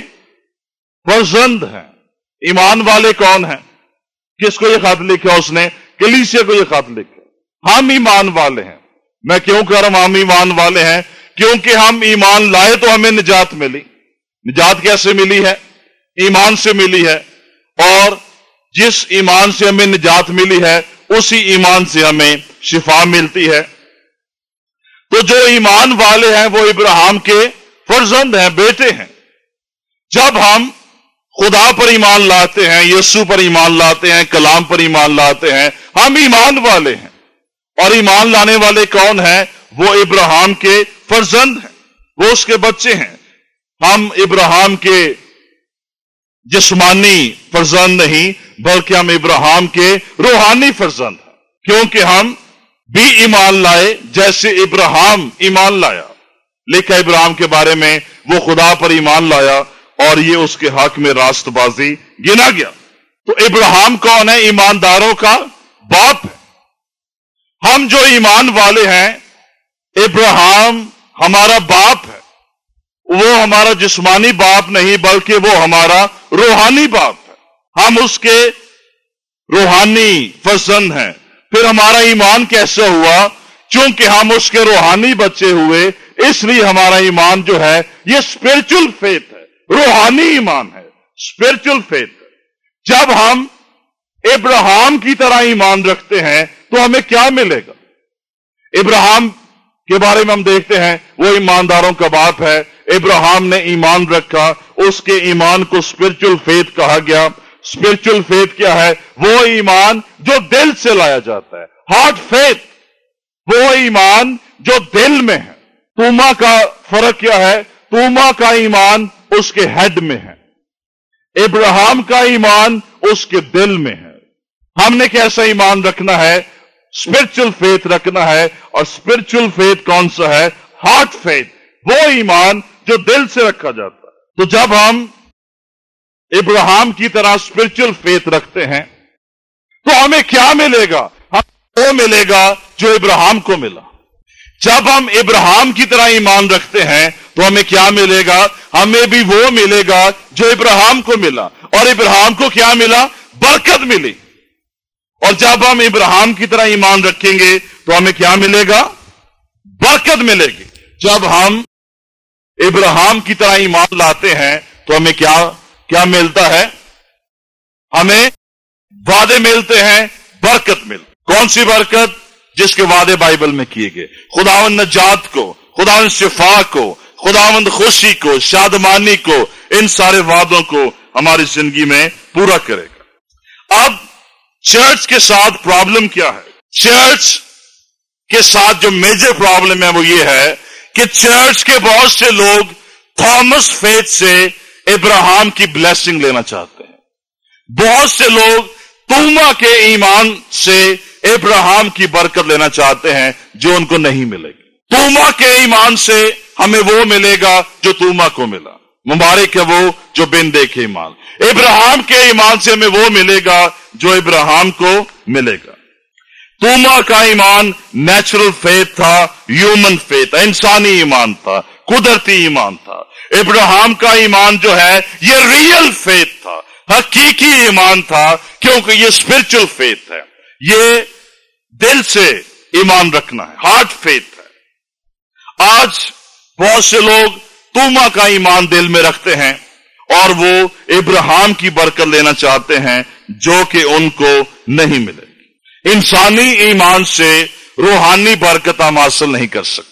فرزند ہیں۔ ایمان والے کون ہیں؟ کس کو یہ خط لکھا اس نے؟ کلیسیا کو یہ خط لکھا۔ ہم ایمان والے ہیں۔ میں کیوں کہہ رہا ہوں ہم ایمان والے ہیں؟ کیونکہ ہم ایمان لائے تو ہمیں نجات ملی۔ نجات کیسے ملی ہے؟ ایمان سے ملی ہے۔ اور جس ایمان سے ہمیں نجات ملی ہے، اسی ایمان سے ہمیں شفا ملتی ہے۔ تو جو ایمان والے ہیں وہ ابراہم کے فرزند ہیں، بیٹے ہیں۔ جب ہم خدا پر ایمان لاتے ہیں، یسو پر ایمان لاتے ہیں، کلام پر ایمان لاتے ہیں، ہم ایمان والے ہیں۔ اور ایمان لانے والے کون ہیں؟ وہ ابراہم کے فرزند ہیں۔ وہ اس کے بچے ہیں۔ ہم ابراہم کے جسمانی فرزند نہیں، بلکہ ہم ابراہم کے روحانی فرزند ہیں۔ کیونکہ ہم بھی ایمان لائے جیسے ابراہم ایمان لایا۔ لکھا ابراہم کے بارے میں، وہ خدا پر ایمان لایا اور یہ اس کے حق میں راست بازی گنا گیا۔ تو ابراہم کون ہے؟ ایمانداروں کا باپ ہے۔ ہم جو ایمان والے ہیں، ابراہم ہمارا باپ ہے۔ وہ ہمارا جسمانی باپ نہیں، بلکہ وہ ہمارا روحانی باپ ہے۔ ہم اس کے روحانی فسن ہیں۔ پھر ہمارا ایمان کیسا ہوا؟ چونکہ ہم اس کے روحانی بچے ہوئے، اس لیے ہمارا ایمان جو ہے، یہ اسپرچل فیتھ ہے، روحانی ایمان ہے اسپرچل فیتھ جب ہم ابراہم کی طرح ایمان رکھتے ہیں، تو ہمیں کیا ملے گا؟ ابراہم کے بارے میں ہم دیکھتے ہیں، وہ ایمانداروں کا باپ ہے۔ ابراہم نے ایمان رکھا، اس کے ایمان کو اسپرچل فیتھ کہا گیا۔ اسپرچل فیتھ کیا ہے، وہ ایمان جو دل سے لایا جاتا ہے۔ ہارٹ فیتھ وہ ایمان جو دل میں ہے۔ توما کا فرق کیا ہے؟ توما کا ایمان اس کے ہیڈ میں ہے۔ ابراہم کا ایمان اس کے دل میں ہے۔ ہم نے کیسا ایمان رکھنا ہے؟ اسپرچل فیتھ رکھنا ہے۔ اور اسپرچل فیتھ کون سا ہے؟ ہارٹ فیتھ وہ ایمان جو دل سے رکھا جاتا ہے۔ تو جب ہم ابراہم کی طرح اسپرچل فیت رکھتے ہیں، تو ہمیں کیا ملے گا؟ ہمیں وہ ملے گا جو ابراہم کو ملا۔ جب ہم ابراہم کی طرح ایمان رکھتے ہیں، تو ہمیں کیا ملے گا؟ ہمیں بھی وہ ملے گا جو ابراہم کو ملا۔ اور ابراہم کو کیا ملا؟ برکت ملی۔ اور جب ہم ابراہم کی طرح ایمان رکھیں گے، تو ہمیں کیا ملے گا؟ برکت ملے گی۔ جب ہم ابراہم کی طرح ایمان لاتے ہیں، تو ہمیں کیا کیا ملتا ہے؟ ہمیں وعدے ملتے ہیں، برکت مل کون سی برکت؟ جس کے وعدے بائبل میں کیے گئے۔ خداون نجات کو خداون شفا کو، خداوند خوشی کو، شادمانی کو، ان سارے وعدوں کو ہماری زندگی میں پورا کرے گا۔ اب چرچ کے ساتھ پرابلم کیا ہے؟ چرچ کے ساتھ جو میجر پرابلم ہے وہ یہ ہے کہ چرچ کے بہت سے لوگ تھامس فیتھ سے ابراہم کی بلیسنگ لینا چاہتے ہیں۔ بہت سے لوگ توما کے ایمان سے ابراہم کی برکت لینا چاہتے ہیں جو ان کو نہیں ملے گی۔ توما کے ایمان سے ہمیں وہ ملے گا جو توما کو ملا۔ مبارک ہے وہ جو بن دیکھے ایمان۔ ابراہم کے ایمان سے ہمیں وہ ملے گا جو ابراہم کو ملے گا۔ توما کا ایمان نیچرل فیتھ تھا ہیومن فیتھ تھا، انسانی ایمان تھا۔ قدرتی ایمان تھا۔ ابراہم کا ایمان جو ہے، یہ ریئل فیتھ تھا۔ حقیقی ایمان تھا، کیونکہ یہ اسپرچل فیتھ ہے۔ یہ دل سے ایمان رکھنا ہے ہارٹ فیتھ ہے۔ آج بہت سے لوگ توما کا ایمان دل میں رکھتے ہیں اور وہ ابراہم کی برکت لینا چاہتے ہیں جو کہ ان کو نہیں ملے گی۔ انسانی ایمان سے روحانی برکت ہم حاصل نہیں کر سکتے۔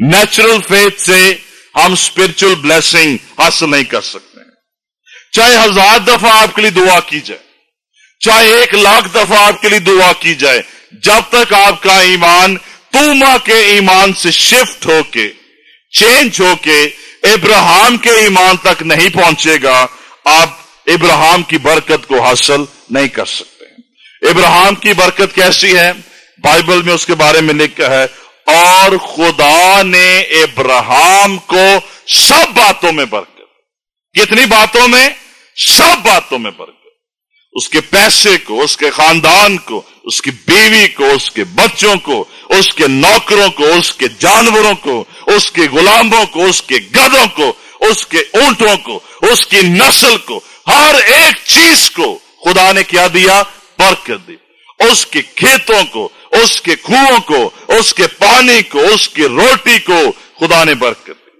نیچرل فیتھ سے ہم اسپرچل بلیسنگ حاصل نہیں کر سکتے۔ چاہے ہزار دفعہ آپ کے لیے دعا کی جائے، چاہے ایک لاکھ دفعہ آپ کے لیے دعا کی جائے، جب تک آپ کا ایمان توما کے ایمان سے شفٹ ہو کے چینج ہو کے ابراہم کے ایمان تک نہیں پہنچے گا، آپ ابراہم کی برکت کو حاصل نہیں کر سکتے۔ ابراہم کی برکت کیسی ہے؟ بائبل میں اس کے بارے میں لکھا ہے اور خدا نے ابراہم کو سب باتوں میں برکت کتنی باتوں میں؟ سب باتوں میں برکت اس کے پیسے کو، اس کے خاندان کو، اس کی بیوی کو، اس کے بچوں کو، اس کے نوکروں کو، اس کے جانوروں کو، اس کے غلاموں کو، اس کے گدوں کو، اس کے اونٹوں کو، اس کی نسل کو، ہر ایک چیز کو خدا نے کیا دیا؟ برکت دی۔ اس کے کھیتوں کو اس کے کنو کو، اس کے پانی کو، اس کی روٹی کو خدا نے برکت دی۔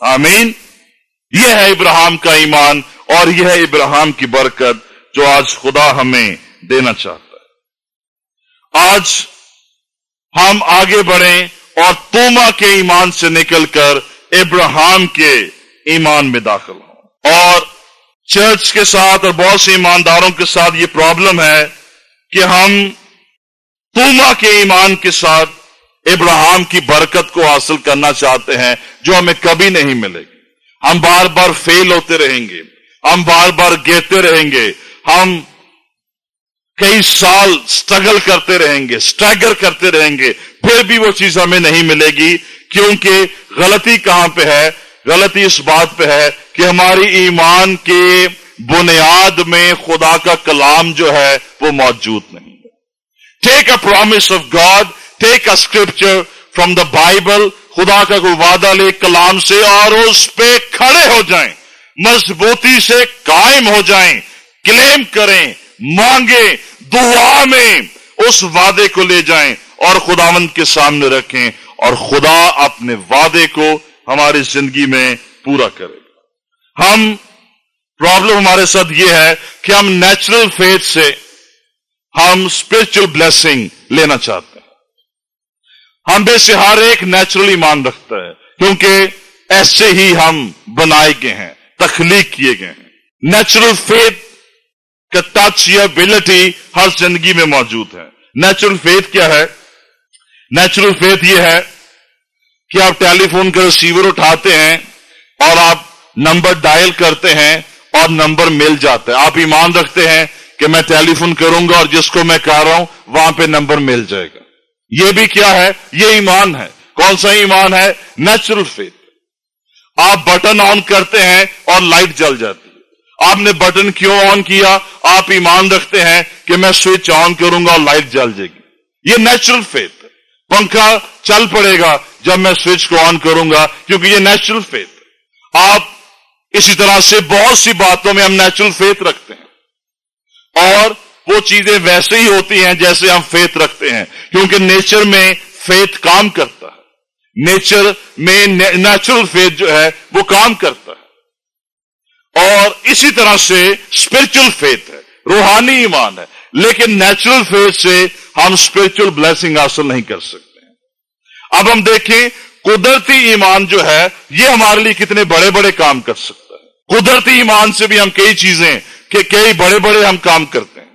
آمین۔ یہ ہے ابراہم کا ایمان اور یہ ہے ابراہم کی برکت جو آج خدا ہمیں دینا چاہتا ہے۔ آج ہم آگے بڑھیں اور توما کے ایمان سے نکل کر ابراہم کے ایمان میں داخل ہوں۔ اور چرچ کے ساتھ اور بہت سے ایمانداروں کے ساتھ یہ پرابلم ہے کہ ہم توما کے ایمان کے ساتھ ابراہم کی برکت کو حاصل کرنا چاہتے ہیں، جو ہمیں کبھی نہیں ملے گی۔ ہم بار بار فیل ہوتے رہیں گے، ہم بار بار گیتے رہیں گے۔ ہم کئی سال سٹرگل کرتے رہیں گے سٹرگل کرتے رہیں گے۔ پھر بھی وہ چیز ہمیں نہیں ملے گی، کیونکہ غلطی کہاں پہ ہے؟ غلطی اس بات پہ ہے کہ ہماری ایمان کے بنیاد میں خدا کا کلام جو ہے وہ موجود نہیں۔ Take a promise of God take a scripture from the Bible خدا کا کوئی وعدہ لے، کلام سے اور اس پہ کھڑے ہو جائیں۔ مضبوطی سے قائم ہو جائیں۔ کلیم کریں، مانگیں، دعا میں اس وعدے کو لے جائیں اور خداوند کے سامنے رکھیں اور خدا اپنے وعدے کو ہماری زندگی میں پورا کرے۔ گا ہم پرابلم ہمارے ساتھ یہ ہے کہ ہم نیچرل فیتھ سے ہم اسپرچل بلیسنگ لینا چاہتے ہیں۔ ہم بے سے ہر ایک نیچرل ایمان رکھتا ہے کیونکہ ایسے ہی ہم بنائے گئے ہیں، تخلیق کیے گئے ہیں۔ نیچرل فیتھ کا ٹچ یا ابلٹی ہر زندگی میں موجود ہے۔ نیچرل فیتھ کیا ہے؟ نیچرل فیتھ یہ ہے کہ آپ ٹیلی فون کا ریسیور اٹھاتے ہیں اور آپ نمبر ڈائل کرتے ہیں اور نمبر مل جاتا ہے۔ آپ ایمان رکھتے ہیں کہ میں ٹیلی فون کروں گا اور جس کو میں کہہ رہا ہوں، وہاں پہ نمبر مل جائے گا۔ یہ بھی کیا ہے؟ یہ ایمان ہے۔ کون سا ایمان ہے؟ Natural faith. آپ بٹن آن کرتے ہیں اور لائٹ جل جاتی ہے۔ آپ نے بٹن کیوں آن کیا؟ آپ ایمان رکھتے ہیں کہ میں سوئچ آن کروں گا اور لائٹ جل جائے گی۔ یہ نیچرل فیتھ۔ پنکھا چل پڑے گا جب میں سوئچ کو آن کروں گا، کیونکہ یہ نیچرل فیتھ۔ آپ اسی طرح سے بہت سی باتوں میں ہم نیچرل فیتھ رکھتے ہیں۔ اور وہ چیزیں ویسے ہی ہوتی ہیں جیسے ہم فیت رکھتے ہیں۔ کیونکہ نیچر میں فیت کام کرتا ہے۔ نیچر میں نیچرل فیتھ جو ہے وہ کام کرتا ہے۔ اور اسی طرح سے اسپرچل فیتھ ہے۔ روحانی ایمان ہے۔ لیکن نیچرل فیتھ سے ہم اسپرچل بلیسنگ حاصل نہیں کر سکتے ہیں۔ اب ہم دیکھیں قدرتی ایمان جو ہے، یہ ہمارے لیے کتنے بڑے بڑے کام کر سکتا ہے۔ قدرتی ایمان سے بھی ہم کئی چیزیں کہ کئی بڑے بڑے ہم کام کرتے ہیں؟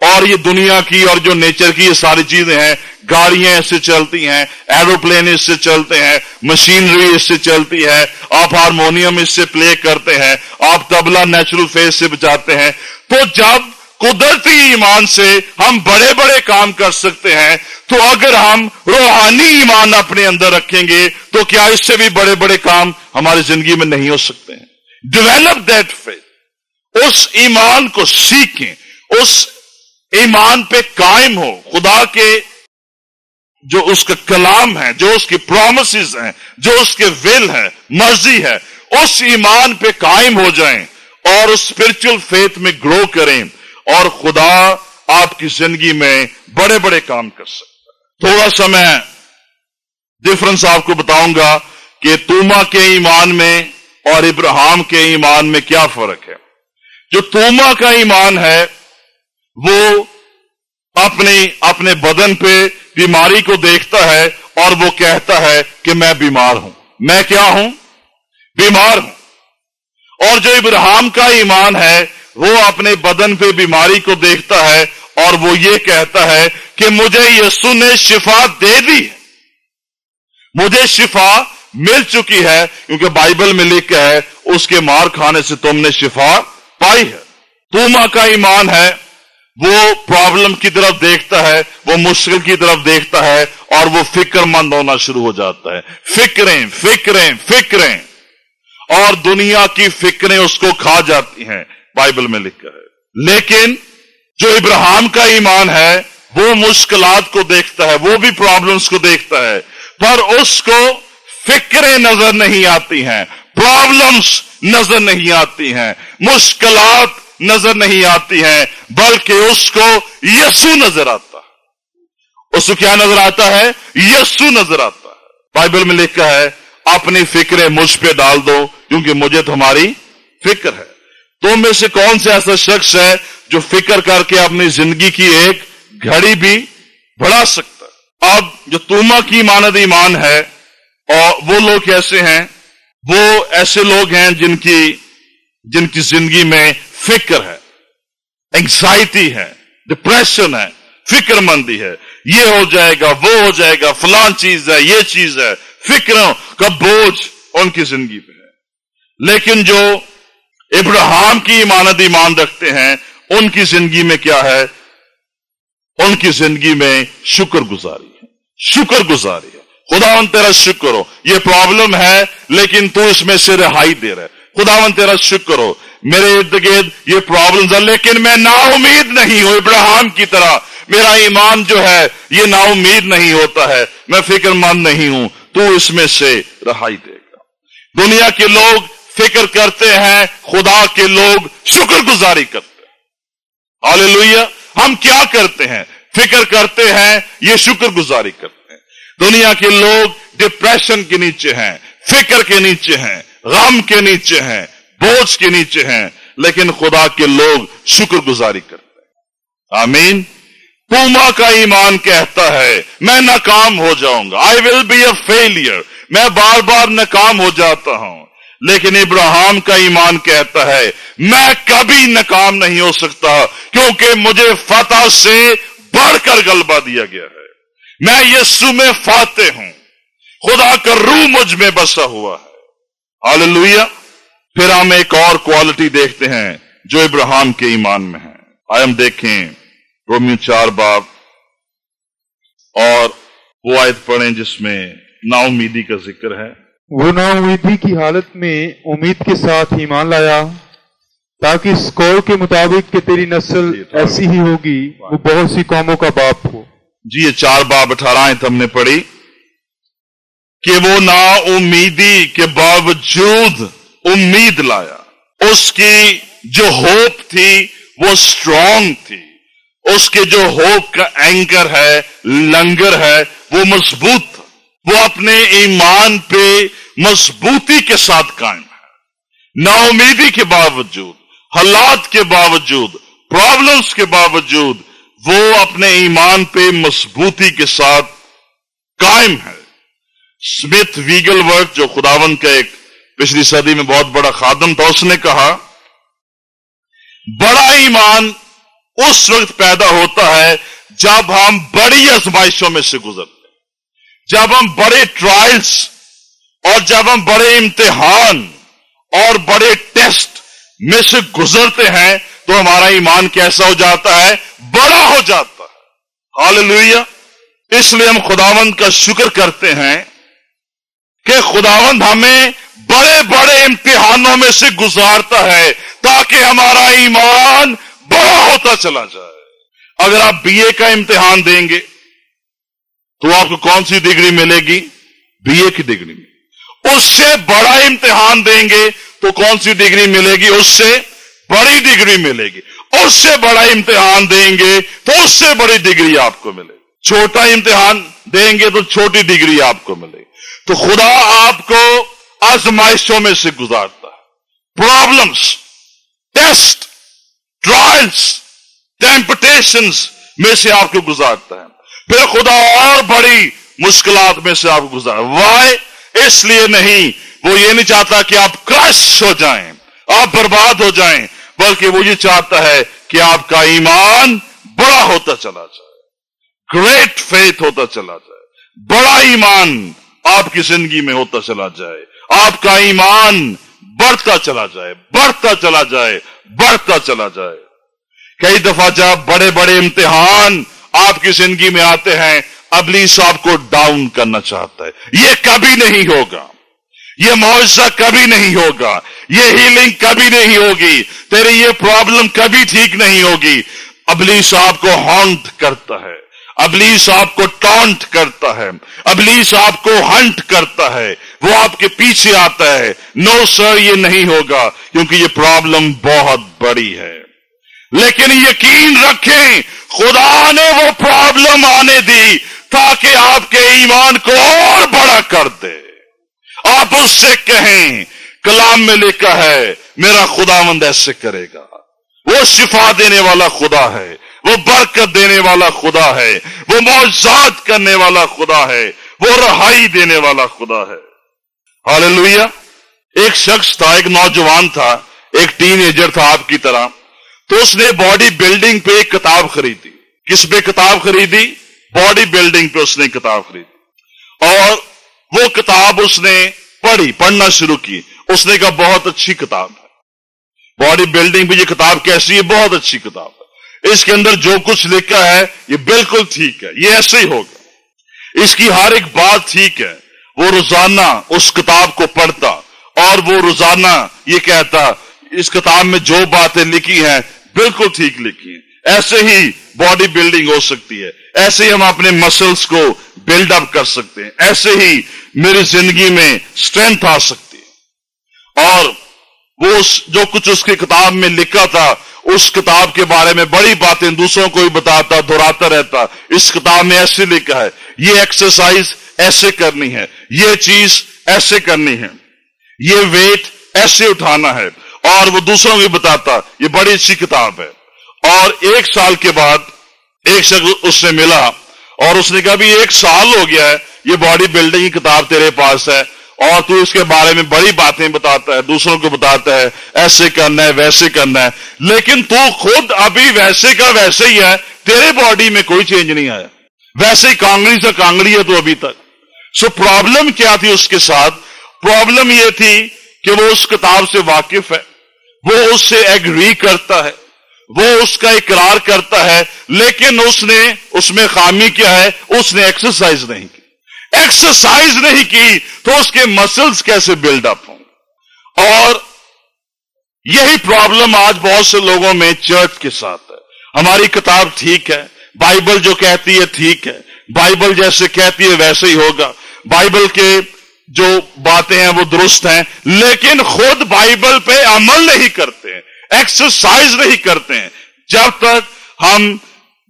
اور یہ دنیا کی اور جو نیچر کی یہ ساری چیزیں ہیں، گاڑیاں اس سے چلتی ہیں، ایروپلین اس سے چلتے ہیں، مشینری اس سے چلتی ہے، آپ ہارمونیم اس سے پلے کرتے ہیں، آپ تبلا نیچرل فیس سے بچاتے ہیں۔ تو جب قدرتی ایمان سے ہم بڑے بڑے کام کر سکتے ہیں، تو اگر ہم روحانی ایمان اپنے اندر رکھیں گے، تو کیا اس سے بھی بڑے بڑے کام ہماری زندگی میں نہیں ہو سکتے ہیں؟ ڈیولپ دیٹ فیس اس ایمان کو سیکھیں، اس ایمان پہ قائم ہو۔ خدا کے جو اس کا کلام ہے، جو اس کی پرومسز ہیں، جو اس کے ول ہے، مرضی ہے، اس ایمان پہ قائم ہو جائیں اور اسپرچل فیتھ میں گرو کریں اور خدا آپ کی زندگی میں بڑے بڑے کام کر سکتا تھوڑا سا میں ڈفرنس آپ کو بتاؤں گا کہ توما کے ایمان میں اور ابراہم کے ایمان میں کیا فرق ہے۔ جو توما کا ایمان ہے، وہ اپنے اپنے بدن پہ بیماری کو دیکھتا ہے اور وہ کہتا ہے کہ میں بیمار ہوں۔ میں کیا ہوں؟ بیمار ہوں۔ اور جو ابراہم کا ایمان ہے، وہ اپنے بدن پہ بیماری کو دیکھتا ہے اور وہ یہ کہتا ہے کہ مجھے یسو نے شفا دے دی ہے۔ مجھے شفا مل چکی ہے، کیونکہ بائبل میں لکھا ہے، اس کے مار کھانے سے تم نے شفا پائی ہے۔ توما کا ایمان ہے، وہ پرابلم کی طرف دیکھتا ہے، وہ مشکل کی طرف دیکھتا ہے اور وہ فکر مند ہونا شروع ہو جاتا ہے۔ فکریں فکریں فکریں۔ اور دنیا کی فکریں اس کو کھا جاتی ہیں، بائبل میں لکھا ہے۔ لیکن جو ابراہم کا ایمان ہے، وہ مشکلات کو دیکھتا ہے، وہ بھی پرابلمس کو دیکھتا ہے۔ پر اس کو فکریں نظر نہیں آتی ہیں۔ پرابلمس نظر نہیں آتی ہیں۔ مشکلات نظر نہیں آتی ہیں، بلکہ اس کو یسو نظر آتا۔ ہے اس کو کیا نظر آتا ہے؟ یسو نظر آتا ہے۔ بائبل میں لکھا ہے، اپنی فکریں مجھ پہ ڈال دو، کیونکہ مجھے تمہاری فکر ہے۔ تم میں سے کون سے ایسا شخص ہے جو فکر کر کے اپنی زندگی کی ایک گھڑی بھی بڑھا سکتا ہے؟ اب جو توما کی ماند ایمان ہے، اور وہ لوگ کیسے ہیں؟ وہ ایسے لوگ ہیں جن کی جن کی زندگی میں فکر ہے اینگزائٹی ہے ڈپریشن ہے فکر مندی ہے۔ یہ ہو جائے گا، وہ ہو جائے گا، فلان چیز ہے، یہ چیز ہے۔ فکر کا بوجھ ان کی زندگی پہ ہے۔ لیکن جو ابراہم کی ایمانت ایمان رکھتے ہیں، ان کی زندگی میں کیا ہے؟ ان کی زندگی میں شکر گزاری ہے۔ شکر گزاری ہے۔ خدا ان تیرا شکر ہو۔ یہ پرابلم ہے، لیکن تو اس میں سے رہائی دے رہے خدا ان تیرا شکر ہو۔ میرے ارد گرد یہ پرابلم ہے لیکن میں نا امید نہیں ہوں ابراہم کی طرح۔ میرا ایمان جو ہے، یہ نا امید نہیں ہوتا ہے۔ میں فکر مند نہیں ہوں۔ تو اس میں سے رہائی دے گا۔ دنیا کے لوگ فکر کرتے ہیں، خدا کے لوگ شکر گزاری کرتے ہیں۔ ہم کیا کرتے ہیں؟ فکر کرتے ہیں، یہ شکر گزاری کرتے ہیں۔ دنیا کے لوگ ڈپریشن کے نیچے ہیں، فکر کے نیچے ہیں، غم کے نیچے ہیں، بوجھ کے نیچے ہیں، لیکن خدا کے لوگ شکر گزاری کرتے ہیں۔ آمین؟ پوما کا ایمان کہتا ہے، میں ناکام ہو جاؤں گا آئی ول بی اے فیلئر میں بار بار ناکام ہو جاتا ہوں۔ لیکن ابراہم کا ایمان کہتا ہے، میں کبھی ناکام نہیں ہو سکتا، کیونکہ مجھے فتح سے بڑھ کر غلبہ دیا گیا ہے۔ میں یسو میں فاتح ہوں۔ خدا کا روح مجھ میں بسا ہوا ہے۔ ہاللویا پھر ہم ایک اور کوالٹی دیکھتے ہیں جو ابراہم کے ایمان میں ہے۔ آئے ہم دیکھیں رومیو چار باب اور وہ آیت پڑھیں جس میں نا امیدی کا ذکر ہے۔ وہ نا امیدی کی حالت میں امید کے ساتھ ایمان لایا تاکہ اسکور کے مطابق کہ تیری نسل ایسی ہی ہوگی وہ بہت سی قوموں کا باپ ہو۔ جی یہ چار باب اٹھارہ تم نے پڑھی کہ وہ نا امیدی کے باوجود امید لایا۔ اس کی جو ہوپ تھی وہ اسٹرانگ تھی۔ اس کے جو ہوپ کا اینکر ہے، لنگر ہے، وہ مضبوط تھا۔ وہ اپنے ایمان پہ مضبوطی کے ساتھ قائم ہے۔ نا امیدی کے باوجود، حالات کے باوجود پرابلمس کے باوجود وہ اپنے ایمان پہ مضبوطی کے ساتھ قائم ہے۔ سمتھ ویگل ورک جو خداون کا ایک پچھلی صدی میں بہت بڑا خادم تھا، اس نے کہا، بڑا ایمان اس وقت پیدا ہوتا ہے جب ہم بڑی آزمائشوں میں سے گزرتے ہیں۔ جب ہم بڑے ٹرائلز اور جب ہم بڑے امتحان اور بڑے ٹیسٹ میں سے گزرتے ہیں تو ہمارا ایمان کیسا ہو جاتا ہے؟ بڑا ہو جاتا ہے۔ حال اس لیے ہم خداوند کا شکر کرتے ہیں کہ خداوند ہمیں بڑے بڑے امتحانوں میں سے گزارتا ہے تاکہ ہمارا ایمان بڑا ہوتا چلا جائے۔ اگر آپ بی اے کا امتحان دیں گے تو آپ کو کون سی ڈگری ملے گی؟ بی اے کی ڈگری اس سے بڑا امتحان دیں گے تو کون سی ڈگری ملے گی؟ اس سے بڑی ڈگری ملے گی۔ اس سے بڑا امتحان دیں گے تو اس سے بڑی ڈگری آپ کو ملے گی۔ چھوٹا امتحان دیں گے تو چھوٹی ڈگری آپ کو ملے گی۔ تو خدا آپ کو آزمائشوں میں سے گزارتا ہے۔ پرابلمس ٹیسٹ ٹرائلس ٹیمپٹیشنس میں سے آپ کو گزارتا ہے۔ پھر خدا اور بڑی مشکلات میں سے آپ کو گزارتا وائے اس لیے نہیں، وہ یہ نہیں چاہتا کہ آپ کرش ہو جائیں، آپ برباد ہو جائیں۔ بلکہ وہ یہ چاہتا ہے کہ آپ کا ایمان بڑا ہوتا چلا جائے گریٹ فیتھ ہوتا چلا جائے، بڑا ایمان آپ کی زندگی میں ہوتا چلا جائے، آپ کا ایمان بڑھتا چلا جائے، بڑھتا چلا جائے، بڑھتا چلا جائے۔ کئی دفعہ جب بڑے بڑے امتحان آپ کی زندگی میں آتے ہیں، ابلی صاحب کو ڈاؤن کرنا چاہتا ہے۔ یہ کبھی نہیں ہوگا۔ یہ معاوضہ کبھی نہیں ہوگا۔ یہ ہیلنگ کبھی نہیں ہوگی۔ تیری یہ پرابلم کبھی ٹھیک نہیں ہوگی۔ ابلیس آپ کو ہانٹ کرتا ہے۔ ابلیس آپ کو ٹانٹ کرتا ہے۔ ابلیس آپ کو ہنٹ کرتا ہے۔ وہ آپ کے پیچھے آتا ہے۔ نو no, سر یہ نہیں ہوگا کیونکہ یہ پرابلم بہت بڑی ہے۔ لیکن یقین رکھیں خدا نے وہ پرابلم آنے دی تاکہ آپ کے ایمان کو اور بڑا کر دے۔ آپ اس سے کہیں کلام میں لکھا ہے، میرا خدا مند ایسے کرے گا۔ وہ شفا دینے والا خدا ہے، وہ برکت دینے والا خدا ہے، وہ معجزات کرنے والا خدا ہے، وہ رہائی دینے والا خدا ہے۔ حال ایک شخص تھا، ایک نوجوان تھا، ایک ٹین ایجر تھا آپ کی طرح۔ تو اس نے باڈی بلڈنگ پہ ایک کتاب خریدی۔ کس پہ کتاب خریدی؟ باڈی بلڈنگ پہ اس نے کتاب خریدی۔ اور وہ کتاب اس نے پڑھی، پڑھنا شروع کی۔ اس نے کہا بہت اچھی کتاب ہے۔ باڈی بلڈنگ بھی یہ کتاب کیسی ہے؟ بہت اچھی کتاب ہے۔ اس کے اندر جو کچھ لکھا ہے، یہ بالکل ٹھیک ہے۔ یہ ایسے ہی ہوگا اس کی ہر ایک بات ٹھیک ہے۔ وہ روزانہ اس کتاب کو پڑھتا اور وہ روزانہ یہ کہتا، اس کتاب میں جو باتیں لکھی ہیں، بالکل ٹھیک لکھی ہیں۔ ایسے ہی باڈی بلڈنگ ہو سکتی ہے۔ ایسے ہی ہم اپنے مسلس کو بلڈ اپ کر سکتے ہیں۔ ایسے ہی میری زندگی میں اسٹرینتھ آ سکتی اور وہ اس جو کچھ اس کی کتاب میں لکھا تھا، اس کتاب کے بارے میں بڑی باتیں دوسروں کو بھی بتاتا، دہراتا رہتا۔ اس کتاب میں ایسے لکھا ہے، یہ ایکسرسائز ایسے کرنی ہے، یہ چیز ایسے کرنی ہے، یہ ویٹ ایسے اٹھانا ہے۔ اور وہ دوسروں کو بتاتا، یہ بڑی اچھی کتاب ہے۔ اور ایک سال کے بعد ایک شخص اس سے ملا اور اس نے کہا بھی ایک سال ہو گیا ہے، یہ باڈی بلڈنگ کی کتاب تیرے پاس ہے۔ اور تو اس کے بارے میں بڑی باتیں بتاتا ہے، دوسروں کو بتاتا ہے، ایسے کرنا ہے، ویسے کرنا ہے۔ لیکن تو خود ابھی ویسے کا ویسے ہی ہے، تیرے باڈی میں کوئی چینج نہیں آیا۔ ویسے کانگڑی سے کانگڑی ہے تو ابھی تک۔ سو so پرابلم کیا تھی اس کے ساتھ؟ پرابلم یہ تھی کہ وہ اس کتاب سے واقف ہے۔ وہ اس سے ایگری کرتا ہے۔ وہ اس کا اقرار کرتا ہے۔ لیکن اس نے، اس میں خامی کیا ہے؟ اس نے ایکسرسائز نہیں کی۔ ایکسرسائز نہیں کی تو اس کے مسلز کیسے بلڈ اپ ہوں اور یہی پرابلم آج بہت سے لوگوں میں چرچ کے ساتھ ہے۔ ہماری کتاب ٹھیک ہے بائبل جو کہتی ہے ٹھیک ہے۔ بائبل جیسے کہتی ہے ویسے ہی ہوگا۔ بائبل کے جو باتیں ہیں وہ درست ہیں، لیکن خود بائبل پہ عمل نہیں کرتے ہیں ایکسرسائز نہیں کرتے ہیں۔ جب تک ہم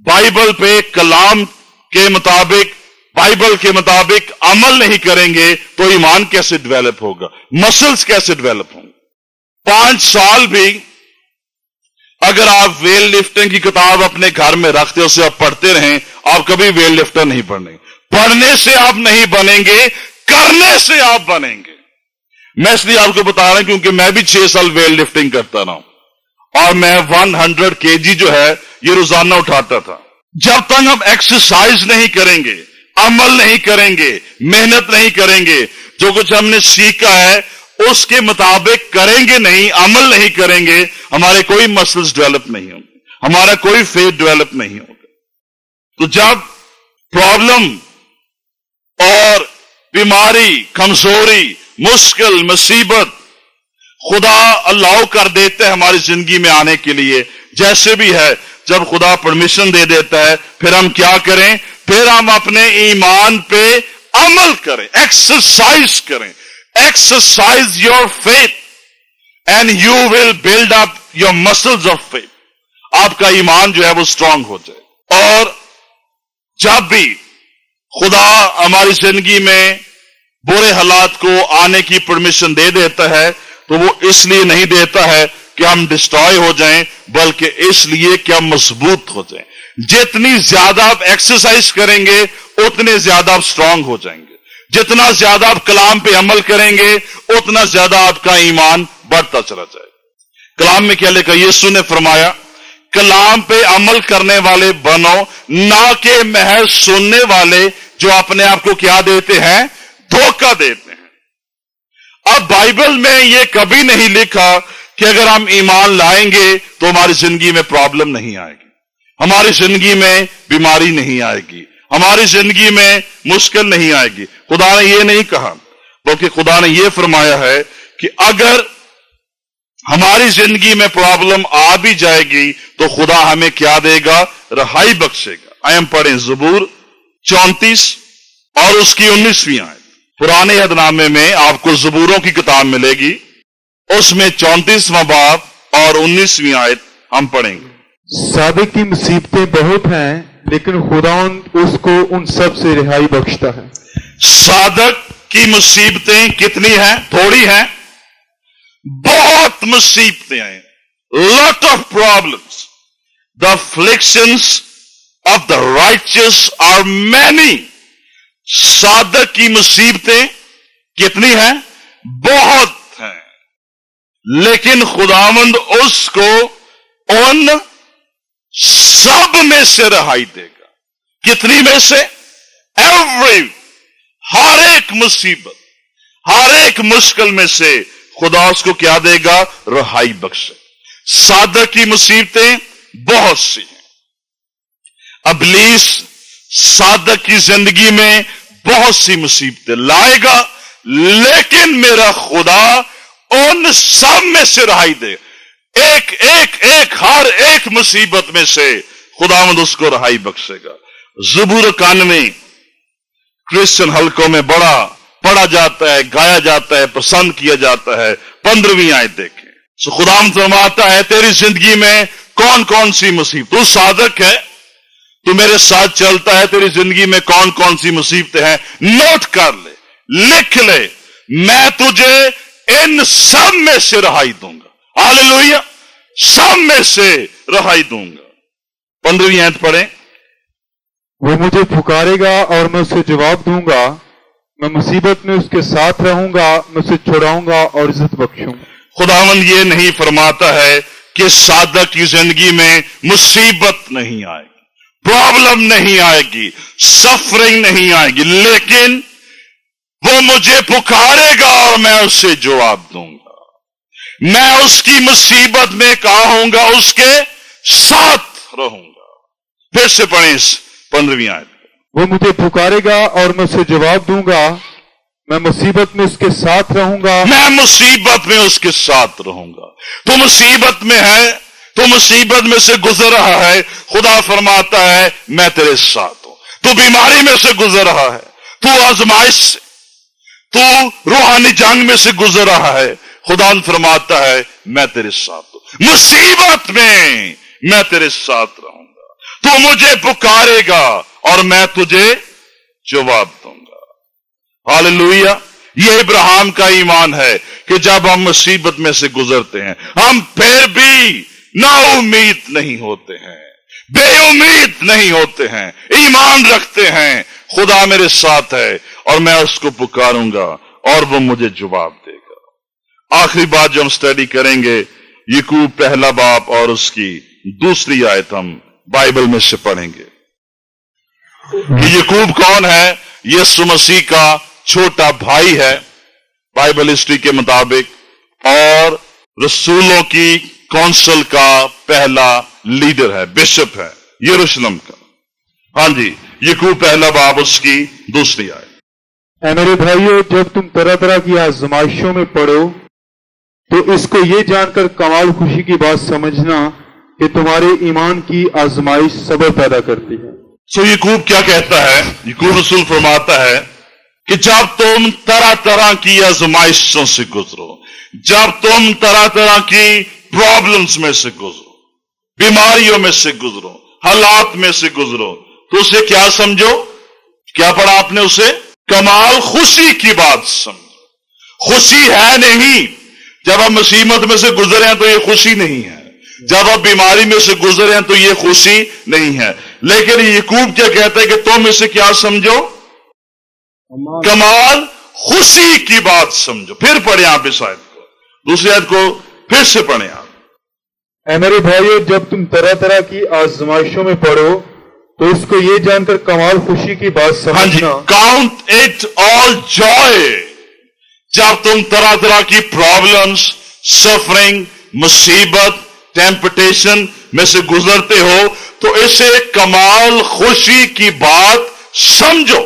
بائبل پہ کلام کے مطابق بائبل کے مطابق عمل نہیں کریں گے تو ایمان کیسے ڈیولپ ہوگا؟ مسلس کیسے ڈیولپ ہوں؟ پانچ سال بھی اگر آپ ویل لفٹنگ کی کتاب اپنے گھر میں رکھتے اسے آپ پڑھتے رہیں، آپ کبھی ویل لفٹر نہیں پڑھنے پڑھنے سے آپ نہیں بنیں گے، کرنے سے آپ بنیں گے۔ میں اس لیے آپ کو بتا رہا ہوں، کیونکہ میں بھی چھ سال ویل لفٹنگ کرتا رہا ہوں۔ اور میں ون ہنڈریڈ کے جی جو ہے، یہ روزانہ اٹھاتا تھا۔ جب تک ہم ایکسرسائز نہیں کریں گے عمل نہیں کریں گے، محنت نہیں کریں گے۔ جو کچھ ہم نے سیکھا ہے، اس کے مطابق کریں گے نہیں، عمل نہیں کریں گے، ہمارے کوئی مسلس ڈیولپ نہیں ہوں گے۔ ہمارا کوئی فیس ڈیولپ نہیں ہوگا تو جب پرابلم اور بیماری، کمزوری، مشکل، مصیبت خدا الاؤ کر دیتے ہیں ہماری زندگی میں آنے کے لیے، جیسے بھی ہے، جب خدا پرمیشن دے دیتا ہے، پھر ہم کیا کریں؟ پھر ہم اپنے ایمان پہ عمل کریں ایکسرسائز کریں۔ Exercise your faith and you will build up your muscles of faith آپ کا ایمان جو ہے وہ اسٹرانگ ہو جائے۔ اور جب بھی خدا ہماری زندگی میں برے حالات کو آنے کی پرمیشن دے دیتا ہے، تو وہ اس لیے نہیں دیتا ہے کہ ہم ڈسٹرائے ہو جائیں، بلکہ اس لیے کہ ہم مضبوط ہو جائیں۔ جتنی زیادہ آپ ایکسرسائز کریں گے، اتنے زیادہ آپ اسٹرانگ ہو جائیں گے۔ جتنا زیادہ آپ کلام پہ عمل کریں گے، اتنا زیادہ آپ کا ایمان بڑھتا چلا جائے گا۔ کلام میں کیا لکھا یسو نے فرمایا، کلام پہ عمل کرنے والے بنو، نہ کہ محض سننے والے جو اپنے آپ کو کیا دیتے ہیں؟ دھوکہ دیتے ہیں۔ اب بائبل میں یہ کبھی نہیں لکھا کہ اگر ہم ایمان لائیں گے تو ہماری زندگی میں پرابلم نہیں آئے گی۔ ہماری زندگی میں بیماری نہیں آئے گی۔ ہماری زندگی میں مشکل نہیں آئے گی۔ خدا نے یہ نہیں کہا، بلکہ خدا نے یہ فرمایا ہے کہ اگر ہماری زندگی میں پرابلم آ بھی جائے گی تو خدا ہمیں کیا دے گا؟ رہائی بخشے گا۔ آئی ایم پڑھیں زبور چونتیس اور اس کی انیسویں آئے پرانے ادنامے نامے میں آپ کو زبوروں کی کتاب ملے گی۔ اس میں چونتیسواں باپ اور انیسویں آیت ہم پڑھیں گے۔ سابق کی مصیبتیں بہت ہیں، لیکن خدا اس کو ان سب سے رہائی بخشتا ہے۔ صادق کی مصیبتیں کتنی ہیں؟ تھوڑی ہیں۔ بہت مصیبتیں ہیں۔ Lot of problems the afflictions of the righteous are many صادق کی مصیبتیں کتنی ہیں؟ بہت ہیں۔ لیکن خداوند اس کو ان سب میں سے رہائی دے گا۔ کتنی میں سے؟ ایوری، ہر ایک مصیبت، ہر ایک مشکل میں سے خدا اس کو کیا دے گا؟ رہائی بخشے۔ سادہ کی مصیبتیں بہت سی ہیں۔ ابلیس سادہ کی زندگی میں بہت سی مصیبتیں لائے گا، لیکن میرا خدا ان سب میں سے رہائی دے گا۔ ایک ایک ایک، ہر ایک مصیبت میں سے خدا مند اس کو رہائی بخشے گا۔ زبور کانوی کرسچن حلقوں میں بڑا، پڑھا جاتا ہے، گایا جاتا ہے، پسند کیا جاتا ہے۔ پندرہویں آئے دیکھیں۔ سو خدام فرماتا ہے، تیری زندگی میں کون کون سی مصیبت؟ تو صادق ہے۔ تو میرے ساتھ چلتا ہے، تیری زندگی میں کون کون سی مصیبتیں ہیں؟ نوٹ کر لے، لکھ لے۔ میں تجھے ان سب میں سے رہائی دوں گا۔ ہالیلویہ سب میں سے رہائی دوں گا۔ پندرہویں آیت پڑھیں۔ وہ مجھے پکارے گا اور میں اسے جواب دوں گا۔ میں مصیبت میں اس کے ساتھ رہوں گا میں اسے چھڑاؤں گا اور عزت بخشوں گا۔ خداون یہ نہیں فرماتا ہے کہ سادہ کی زندگی میں مصیبت نہیں آئے گی پرابلم نہیں آئے گی سفرنگ نہیں آئے گی لیکن وہ مجھے پکارے گا اور میں اسے جواب دوں گا۔ میں اس کی مصیبت میں کہا ہوں گا؟ اس کے ساتھ رہوں گا۔ پھر سے پڑھیں اس پندرہویں آئے وہ مجھے پکارے گا اور میں اسے جواب دوں گا۔ میں مصیبت میں اس کے ساتھ رہوں گا۔ میں مصیبت میں اس کے ساتھ رہوں گا۔ تو مصیبت میں ہے تو مصیبت میں سے گزر رہا ہے۔ خدا فرماتا ہے میں تیرے ساتھ ہوں۔ تو بیماری میں سے گزر رہا ہے۔ تو آزمائش سے تو روحانی جنگ میں سے گزر رہا ہے۔ خدا فرماتا ہے، میں تیرے ساتھ ہوں۔ مصیبت میں میں تیرے ساتھ رہوں گا۔ تو مجھے پکارے گا اور میں تجھے جواب دوں گا۔ ہاللویہ یہ ابراہم کا ایمان ہے کہ جب ہم مصیبت میں سے گزرتے ہیں، ہم پھر بھی نا امید نہیں ہوتے ہیں، بے امید نہیں ہوتے ہیں، ایمان رکھتے ہیں۔ خدا میرے ساتھ ہے اور میں اس کو پکاروں گا اور وہ مجھے جواب دے گا۔ آخری بات جو ہم سٹیڈی کریں گے یقو پہلا باپ اور اس کی دوسری آیت ہم بائبل میں سے پڑھیں گے۔ کہ یقوب کون ہے؟ یسو مسیح کا چھوٹا بھائی ہے، بائبل ہسٹری کے مطابق۔ اور رسولوں کی کونسل کا پہلا لیڈر ہے، بشپ ہے، یروشلم کا۔ ہاں جی یقوب پہلا باپ، اس کی دوسری آئے اے میرے بھائیو، جب تم طرح طرح کی آزمائشوں میں پڑھو تو اس کو یہ جان کر کمال خوشی کی بات سمجھنا کہ تمہارے ایمان کی آزمائش صبر پیدا کرتی ہے۔ سو یقوب کیا کہتا ہے؟ یقوب رسول فرماتا ہے کہ جب تم طرح طرح کی آزمائشوں سے گزرو، جب تم طرح طرح کی پرابلمز میں سے گزرو، بیماریوں میں سے گزرو، حالات میں سے گزرو، تو اسے کیا سمجھو؟ کیا پڑھا آپ نے اسے؟ کمال خوشی کی بات سمجھو۔ خوشی ہے نہیں جب آپ مصیبت میں سے گزرے ہیں تو یہ خوشی نہیں ہے۔ جب آپ بیماری میں سے گزرے ہیں تو یہ خوشی نہیں ہے۔ لیکن یقوب کیا کہتا ہے کہ تم اسے کیا سمجھو؟ کمال۔ خوشی کی بات سمجھو۔ پھر پڑھیں آپ اس آیت کو۔ دوسری آیت کو پھر سے پڑھیں آپ۔ اے میرے بھائیو جب تم طرح طرح کی آزمائشوں میں پڑھو تو اس کو یہ جان کر کمال خوشی کی بات ہاں جی۔ سمجھنا۔ کاؤنٹ اٹ آل جوائے جب تم طرح طرح کی پرابلمس سفرنگ مصیبت ٹیمپٹیشن میں سے گزرتے ہو، تو اسے کمال خوشی کی بات سمجھو۔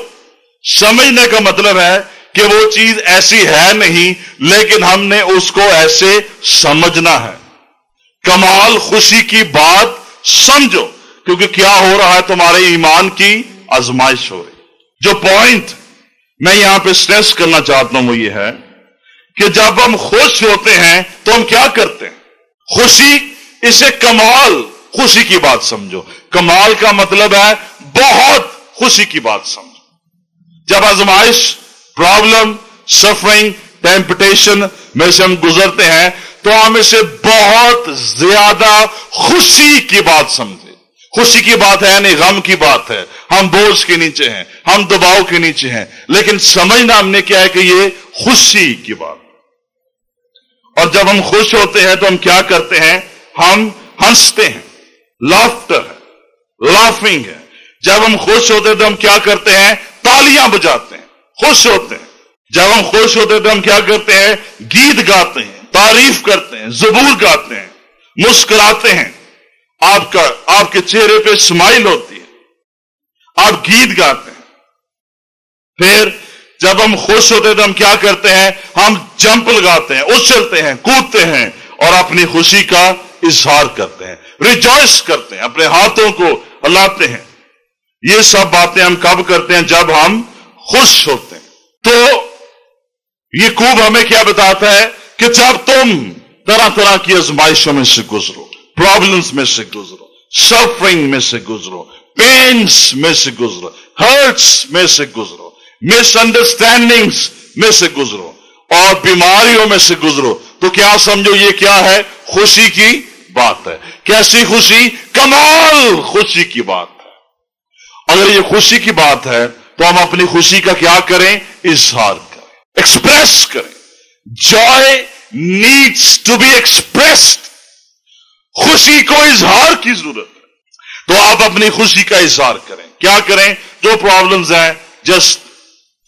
سمجھنے کا مطلب ہے کہ وہ چیز ایسی ہے نہیں، لیکن ہم نے اس کو ایسے سمجھنا ہے۔ کمال خوشی کی بات سمجھو، کیونکہ کیا ہو رہا ہے تمہارے ایمان کی آزمائش ہو رہی۔ جو پوائنٹ میں یہاں پہ سٹریس کرنا چاہتا ہوں وہ یہ ہے کہ جب ہم خوش ہوتے ہیں تو ہم کیا کرتے ہیں؟ خوشی، اسے کمال، خوشی کی بات سمجھو۔ کمال کا مطلب ہے بہت خوشی کی بات سمجھو۔ جب آزمائش پرابلم سفرنگ ٹیمپٹیشن میں سے ہم گزرتے ہیں تو ہم اسے بہت زیادہ خوشی کی بات سمجھو۔ خوشی کی بات ہے یعنی غم کی بات ہے۔ ہم بوجھ کے نیچے ہیں، ہم دباؤ کے نیچے ہیں۔ لیکن سمجھنا ہم نے کیا ہے کہ یہ خوشی کی بات۔ اور جب ہم خوش ہوتے ہیں تو ہم کیا کرتے ہیں؟ ہم ہنستے ہیں۔ لافٹر ہے لافنگ ہے۔ جب ہم خوش ہوتے ہیں تو ہم کیا کرتے ہیں؟ تالیاں بجاتے ہیں۔ خوش ہوتے ہیں۔ جب ہم خوش ہوتے ہیں تو ہم کیا کرتے ہیں؟ گیت گاتے ہیں، تعریف کرتے ہیں، زبور گاتے ہیں، مسکراتے ہیں۔ آپ کا، آپ کے چہرے پہ اسمائل ہوتی ہے۔ آپ گیت گاتے ہیں۔ پھر جب ہم خوش ہوتے ہیں تو ہم کیا کرتے ہیں؟ ہم جمپ لگاتے ہیں اچھلتے ہیں، کودتے ہیں اور اپنی خوشی کا اظہار کرتے ہیں۔ ریجوائس کرتے ہیں، اپنے ہاتھوں کو ہلاتے ہیں۔ یہ سب باتیں ہم کب کرتے ہیں؟ جب ہم خوش ہوتے ہیں۔ تو یہ کوب ہمیں کیا بتاتا ہے کہ جب تم طرح طرح کی آزمائشوں میں سے گزرو پرابلمس میں سے گزرو سفرنگ میں سے گزرو پینس میں سے گزرو ہرٹس میں سے گزرو مس انڈرسٹینڈنگس میں سے گزرو اور بیماریوں میں سے گزرو تو کیا سمجھو یہ کیا ہے؟ خوشی کی بات ہے۔ کیسی خوشی؟ کمال خوشی کی بات ہے۔ اگر یہ خوشی کی بات ہے تو ہم اپنی خوشی کا کیا کریں؟ اظہار کریں ایکسپریس کریں۔ Joy needs to be expressed خوشی کو اظہار کی ضرورت ہے۔ تو آپ اپنی خوشی کا اظہار کریں۔ کیا کریں؟ جو پرابلمز ہیں جسٹ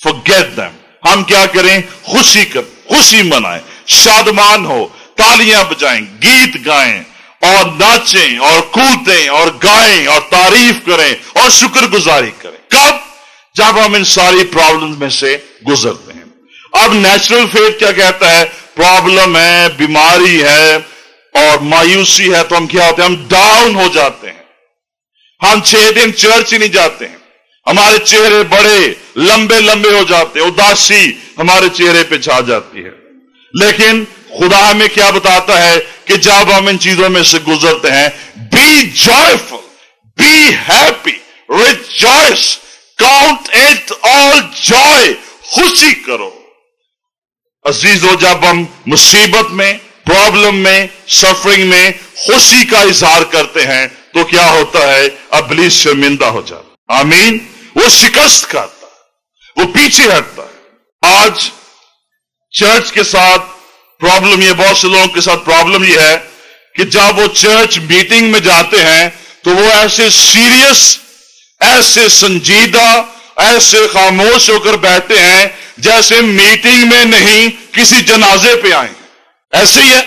فگیٹ دم ہم کیا کریں؟ خوشی کر خوشی منائیں۔ شادمان ہو، تالیاں بجائیں، گیت گائیں اور ناچیں اور کودیں اور گائیں اور تعریف کریں اور شکر گزاری کریں۔ کب؟ جب ہم ان ساری پرابلم میں سے گزرتے ہیں۔ اب نیچرل فیٹ کیا کہتا ہے؟ پرابلم ہے، بیماری ہے اور مایوسی ہے تو ہم کیا ہوتے ہیں؟ ہم ڈاؤن ہو جاتے ہیں۔ ہم چھ دن چرچ ہی نہیں جاتے ہیں۔ ہمارے چہرے بڑے، لمبے لمبے ہو جاتے ہیں۔ اداسی ہمارے چہرے پہ چھا جاتی ہے۔ لیکن خدا ہمیں کیا بتاتا ہے کہ جب ہم ان چیزوں میں سے گزرتے ہیں be joyful be happy rejoice count it all joy خوشی کرو۔ عزیز ہو جب ہم مصیبت میں پرابلم میں سفرنگ میں خوشی کا اظہار کرتے ہیں تو کیا ہوتا ہے؟ ابلیس شرمندہ ہو جاتا آمین۔ وہ شکست کرتا وہ پیچھے ہٹتا ہے۔ آج چرچ کے ساتھ پرابلم یہ، بہت سے لوگوں کے ساتھ پرابلم یہ ہے کہ جب وہ چرچ میٹنگ میں جاتے ہیں تو وہ ایسے سیریس، ایسے سنجیدہ، ایسے خاموش ہو کر بیٹھتے ہیں جیسے میٹنگ میں نہیں کسی جنازے پہ آئیں۔ ایسے ہی ہے۔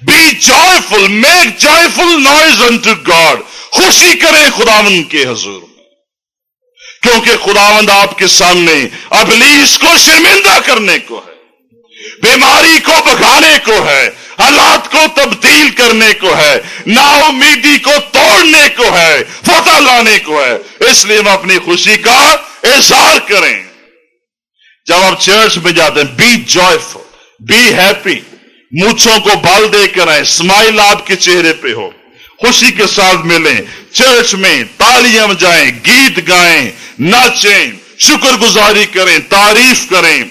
Be joyful make joyful noise unto God خوشی کریں خداون کے حضور میں۔ کیونکہ خداوند آپ کے سامنے ابلیس کو شرمندہ کرنے کو ہے، بیماری کو بگانے کو ہے، حالات کو تبدیل کرنے کو ہے نا امیدی کو توڑنے کو ہے، فتح لانے کو ہے۔ اس لیے ہم اپنی خوشی کا اظہار کریں۔ جب آپ چرچ میں جاتے ہیں be joyful be happy موچھوں کو بال دے کر آئے۔ اسماعیل، آپ کے چہرے پہ ہو۔ خوشی کے ساتھ ملیں۔ چرچ میں تالیم جائیں گیت گائیں، ناچیں۔ شکر گزاری کریں، تعریف کریں۔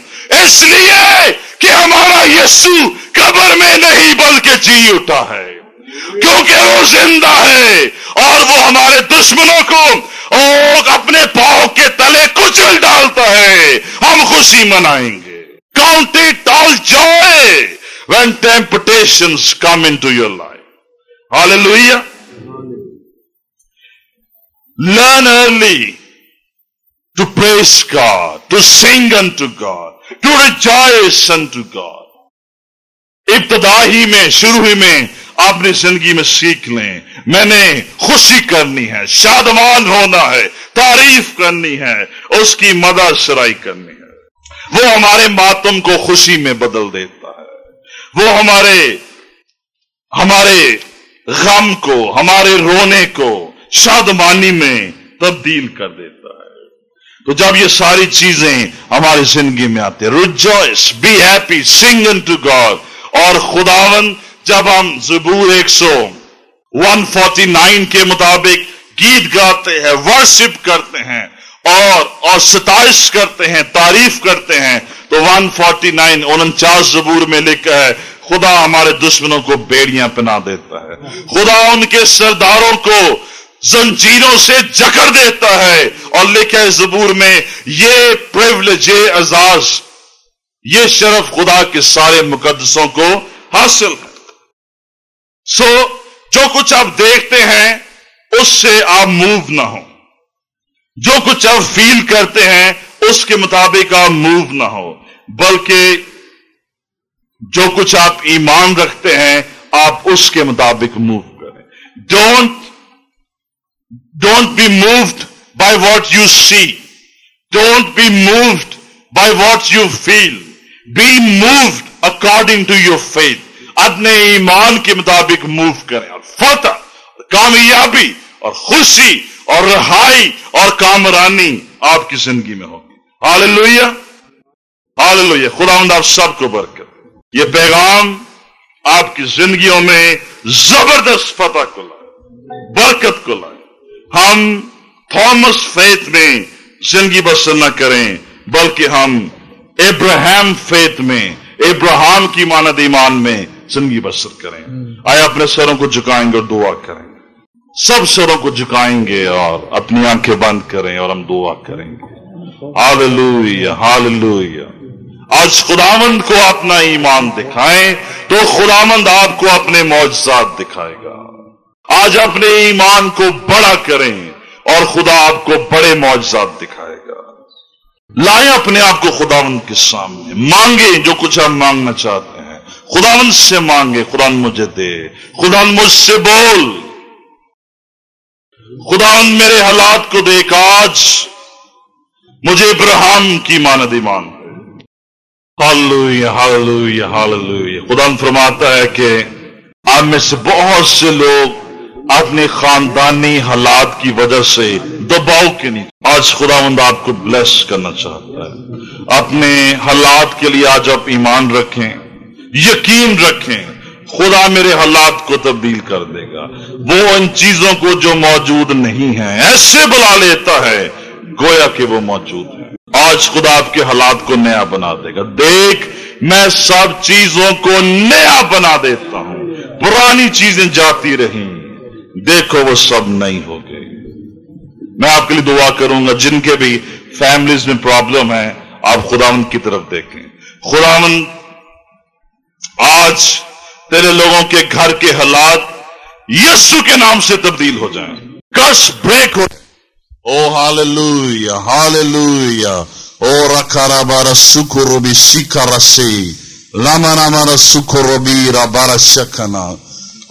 اس لیے کہ ہمارا یسو قبر میں نہیں، بلکہ جی اٹھا ہے۔ کیونکہ وہ زندہ ہے اور وہ ہمارے دشمنوں کو اور اپنے پاؤں کے تلے کچل ڈالتا ہے۔ ہم خوشی منائیں گے۔ کاؤنٹی آل جائے۔ when temptations come into your life. Hallelujah. Learn early to praise God, to sing unto God, to rejoice unto God. ابتدا ہی میں شروع ہی میں اپنی زندگی میں سیکھ لیں میں نے خوشی کرنی ہے شادمان ہونا ہے تعریف کرنی ہے اس کی مدد سرائی کرنی ہے وہ ہمارے ماتم کو خوشی میں بدل دیتے وہ ہمارے ہمارے غم کو، ہمارے رونے کو شادمانی میں تبدیل کر دیتا ہے۔ تو جب یہ ساری چیزیں ہماری زندگی میں آتی ہیں rejoice be happy singing to God اور خداون جب ہم زبور ایک سو ون فورٹی نائن کے مطابق گیت گاتے ہیں ورشپ کرتے ہیں، اور اور ستائش کرتے ہیں، تعریف کرتے ہیں تو 149 فورٹی نائن انچاس زبور میں لکھا ہے خدا ہمارے دشمنوں کو بیڑیاں پنا دیتا ہے۔ خدا ان کے سرداروں کو زنجیروں سے جکڑ دیتا ہے۔ اور لکھا ہے زبور میں یہ پرولیج اعزاز یہ شرف خدا کے سارے مقدسوں کو حاصل ہے۔ سو so, جو کچھ آپ دیکھتے ہیں اس سے آپ موو نہ ہوں۔ جو کچھ آپ فیل کرتے ہیں اس کے مطابق آپ موو نہ ہو، بلکہ جو کچھ آپ ایمان رکھتے ہیں، آپ اس کے مطابق موو کریں۔ Don't don't be moved by what you see don't be moved by what you feel be moved according to your faith اپنے ایمان کے مطابق موو کریں۔ اور فتح، کامیابی اور خوشی اور رہائی اور کامرانی آپ کی زندگی میں ہوگی حال لوہیا حال لوہیا خدا آپ سب کو برکت یہ پیغام آپ کی زندگیوں میں زبردست فتح کو لائے، برکت کو لائے۔ ہم تھامس فیت میں زندگی بسر نہ کریں، بلکہ ہم ابراہم فیت میں ابراہم کی ماند ایمان میں زندگی بسر کریں۔ آئے اپنے سروں کو جھکائیں گے اور دعا کریں سب سروں کو جھکائیں گے اور اپنی آنکھیں بند کریں اور ہم دعا کریں گے۔ ہاللویا ہاللویا آج خداوند کو اپنا ایمان دکھائیں تو خداوند آپ کو اپنے معجزات دکھائے گا۔ آج اپنے ایمان کو بڑا کریں اور خدا آپ کو بڑے معجزات دکھائے گا۔ لائیں اپنے آپ کو خداوند کے سامنے۔ مانگیں جو کچھ ہم مانگنا چاہتے ہیں۔ خداوند سے مانگے خدا مجھے دے۔ خدا مجھ سے بول۔ خداوند میرے حالات کو دیکھ آج۔ مجھے ابراہم کی ماند ایمان ہالو خدا فرماتا ہے کہ آپ میں سے بہت سے لوگ اپنے خاندانی حالات کی وجہ سے دباؤ کے نیچے۔ آج خدا مند آپ کو بلیس کرنا چاہتا ہے۔ اپنے حالات کے لیے آج آپ ایمان رکھیں، یقین رکھیں۔ خدا میرے حالات کو تبدیل کر دے گا۔ وہ ان چیزوں کو جو موجود نہیں ہیں، ایسے بلا لیتا ہے گویا کہ وہ موجود ہے۔ آج خدا آپ کے حالات کو نیا بنا دے گا۔ دیکھ، میں سب چیزوں کو نیا بنا دیتا ہوں۔ پرانی چیزیں جاتی رہیں۔ دیکھو، وہ سب نہیں ہو گئی میں آپ کے لیے دعا کروں گا، جن کے بھی فیملیز میں پرابلم ہے، آپ خداون کی طرف دیکھیں۔ خداون آج تیرے لوگوں کے گھر کے حالات یسو کے نام سے تبدیل ہو جائیں۔ کش بریک ہو۔ Oh, hallelujah, hallelujah. Oh, rakarabara sukurubi sikarase. Lamanamara sukurubi rabara shakana.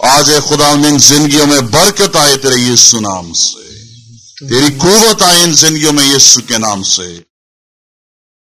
آج اے خدا ان زندگیوں میں برکت آئے تیرے یسو نام سے تیری قوت آئے ان زندگیوں میں یسو کے نام سے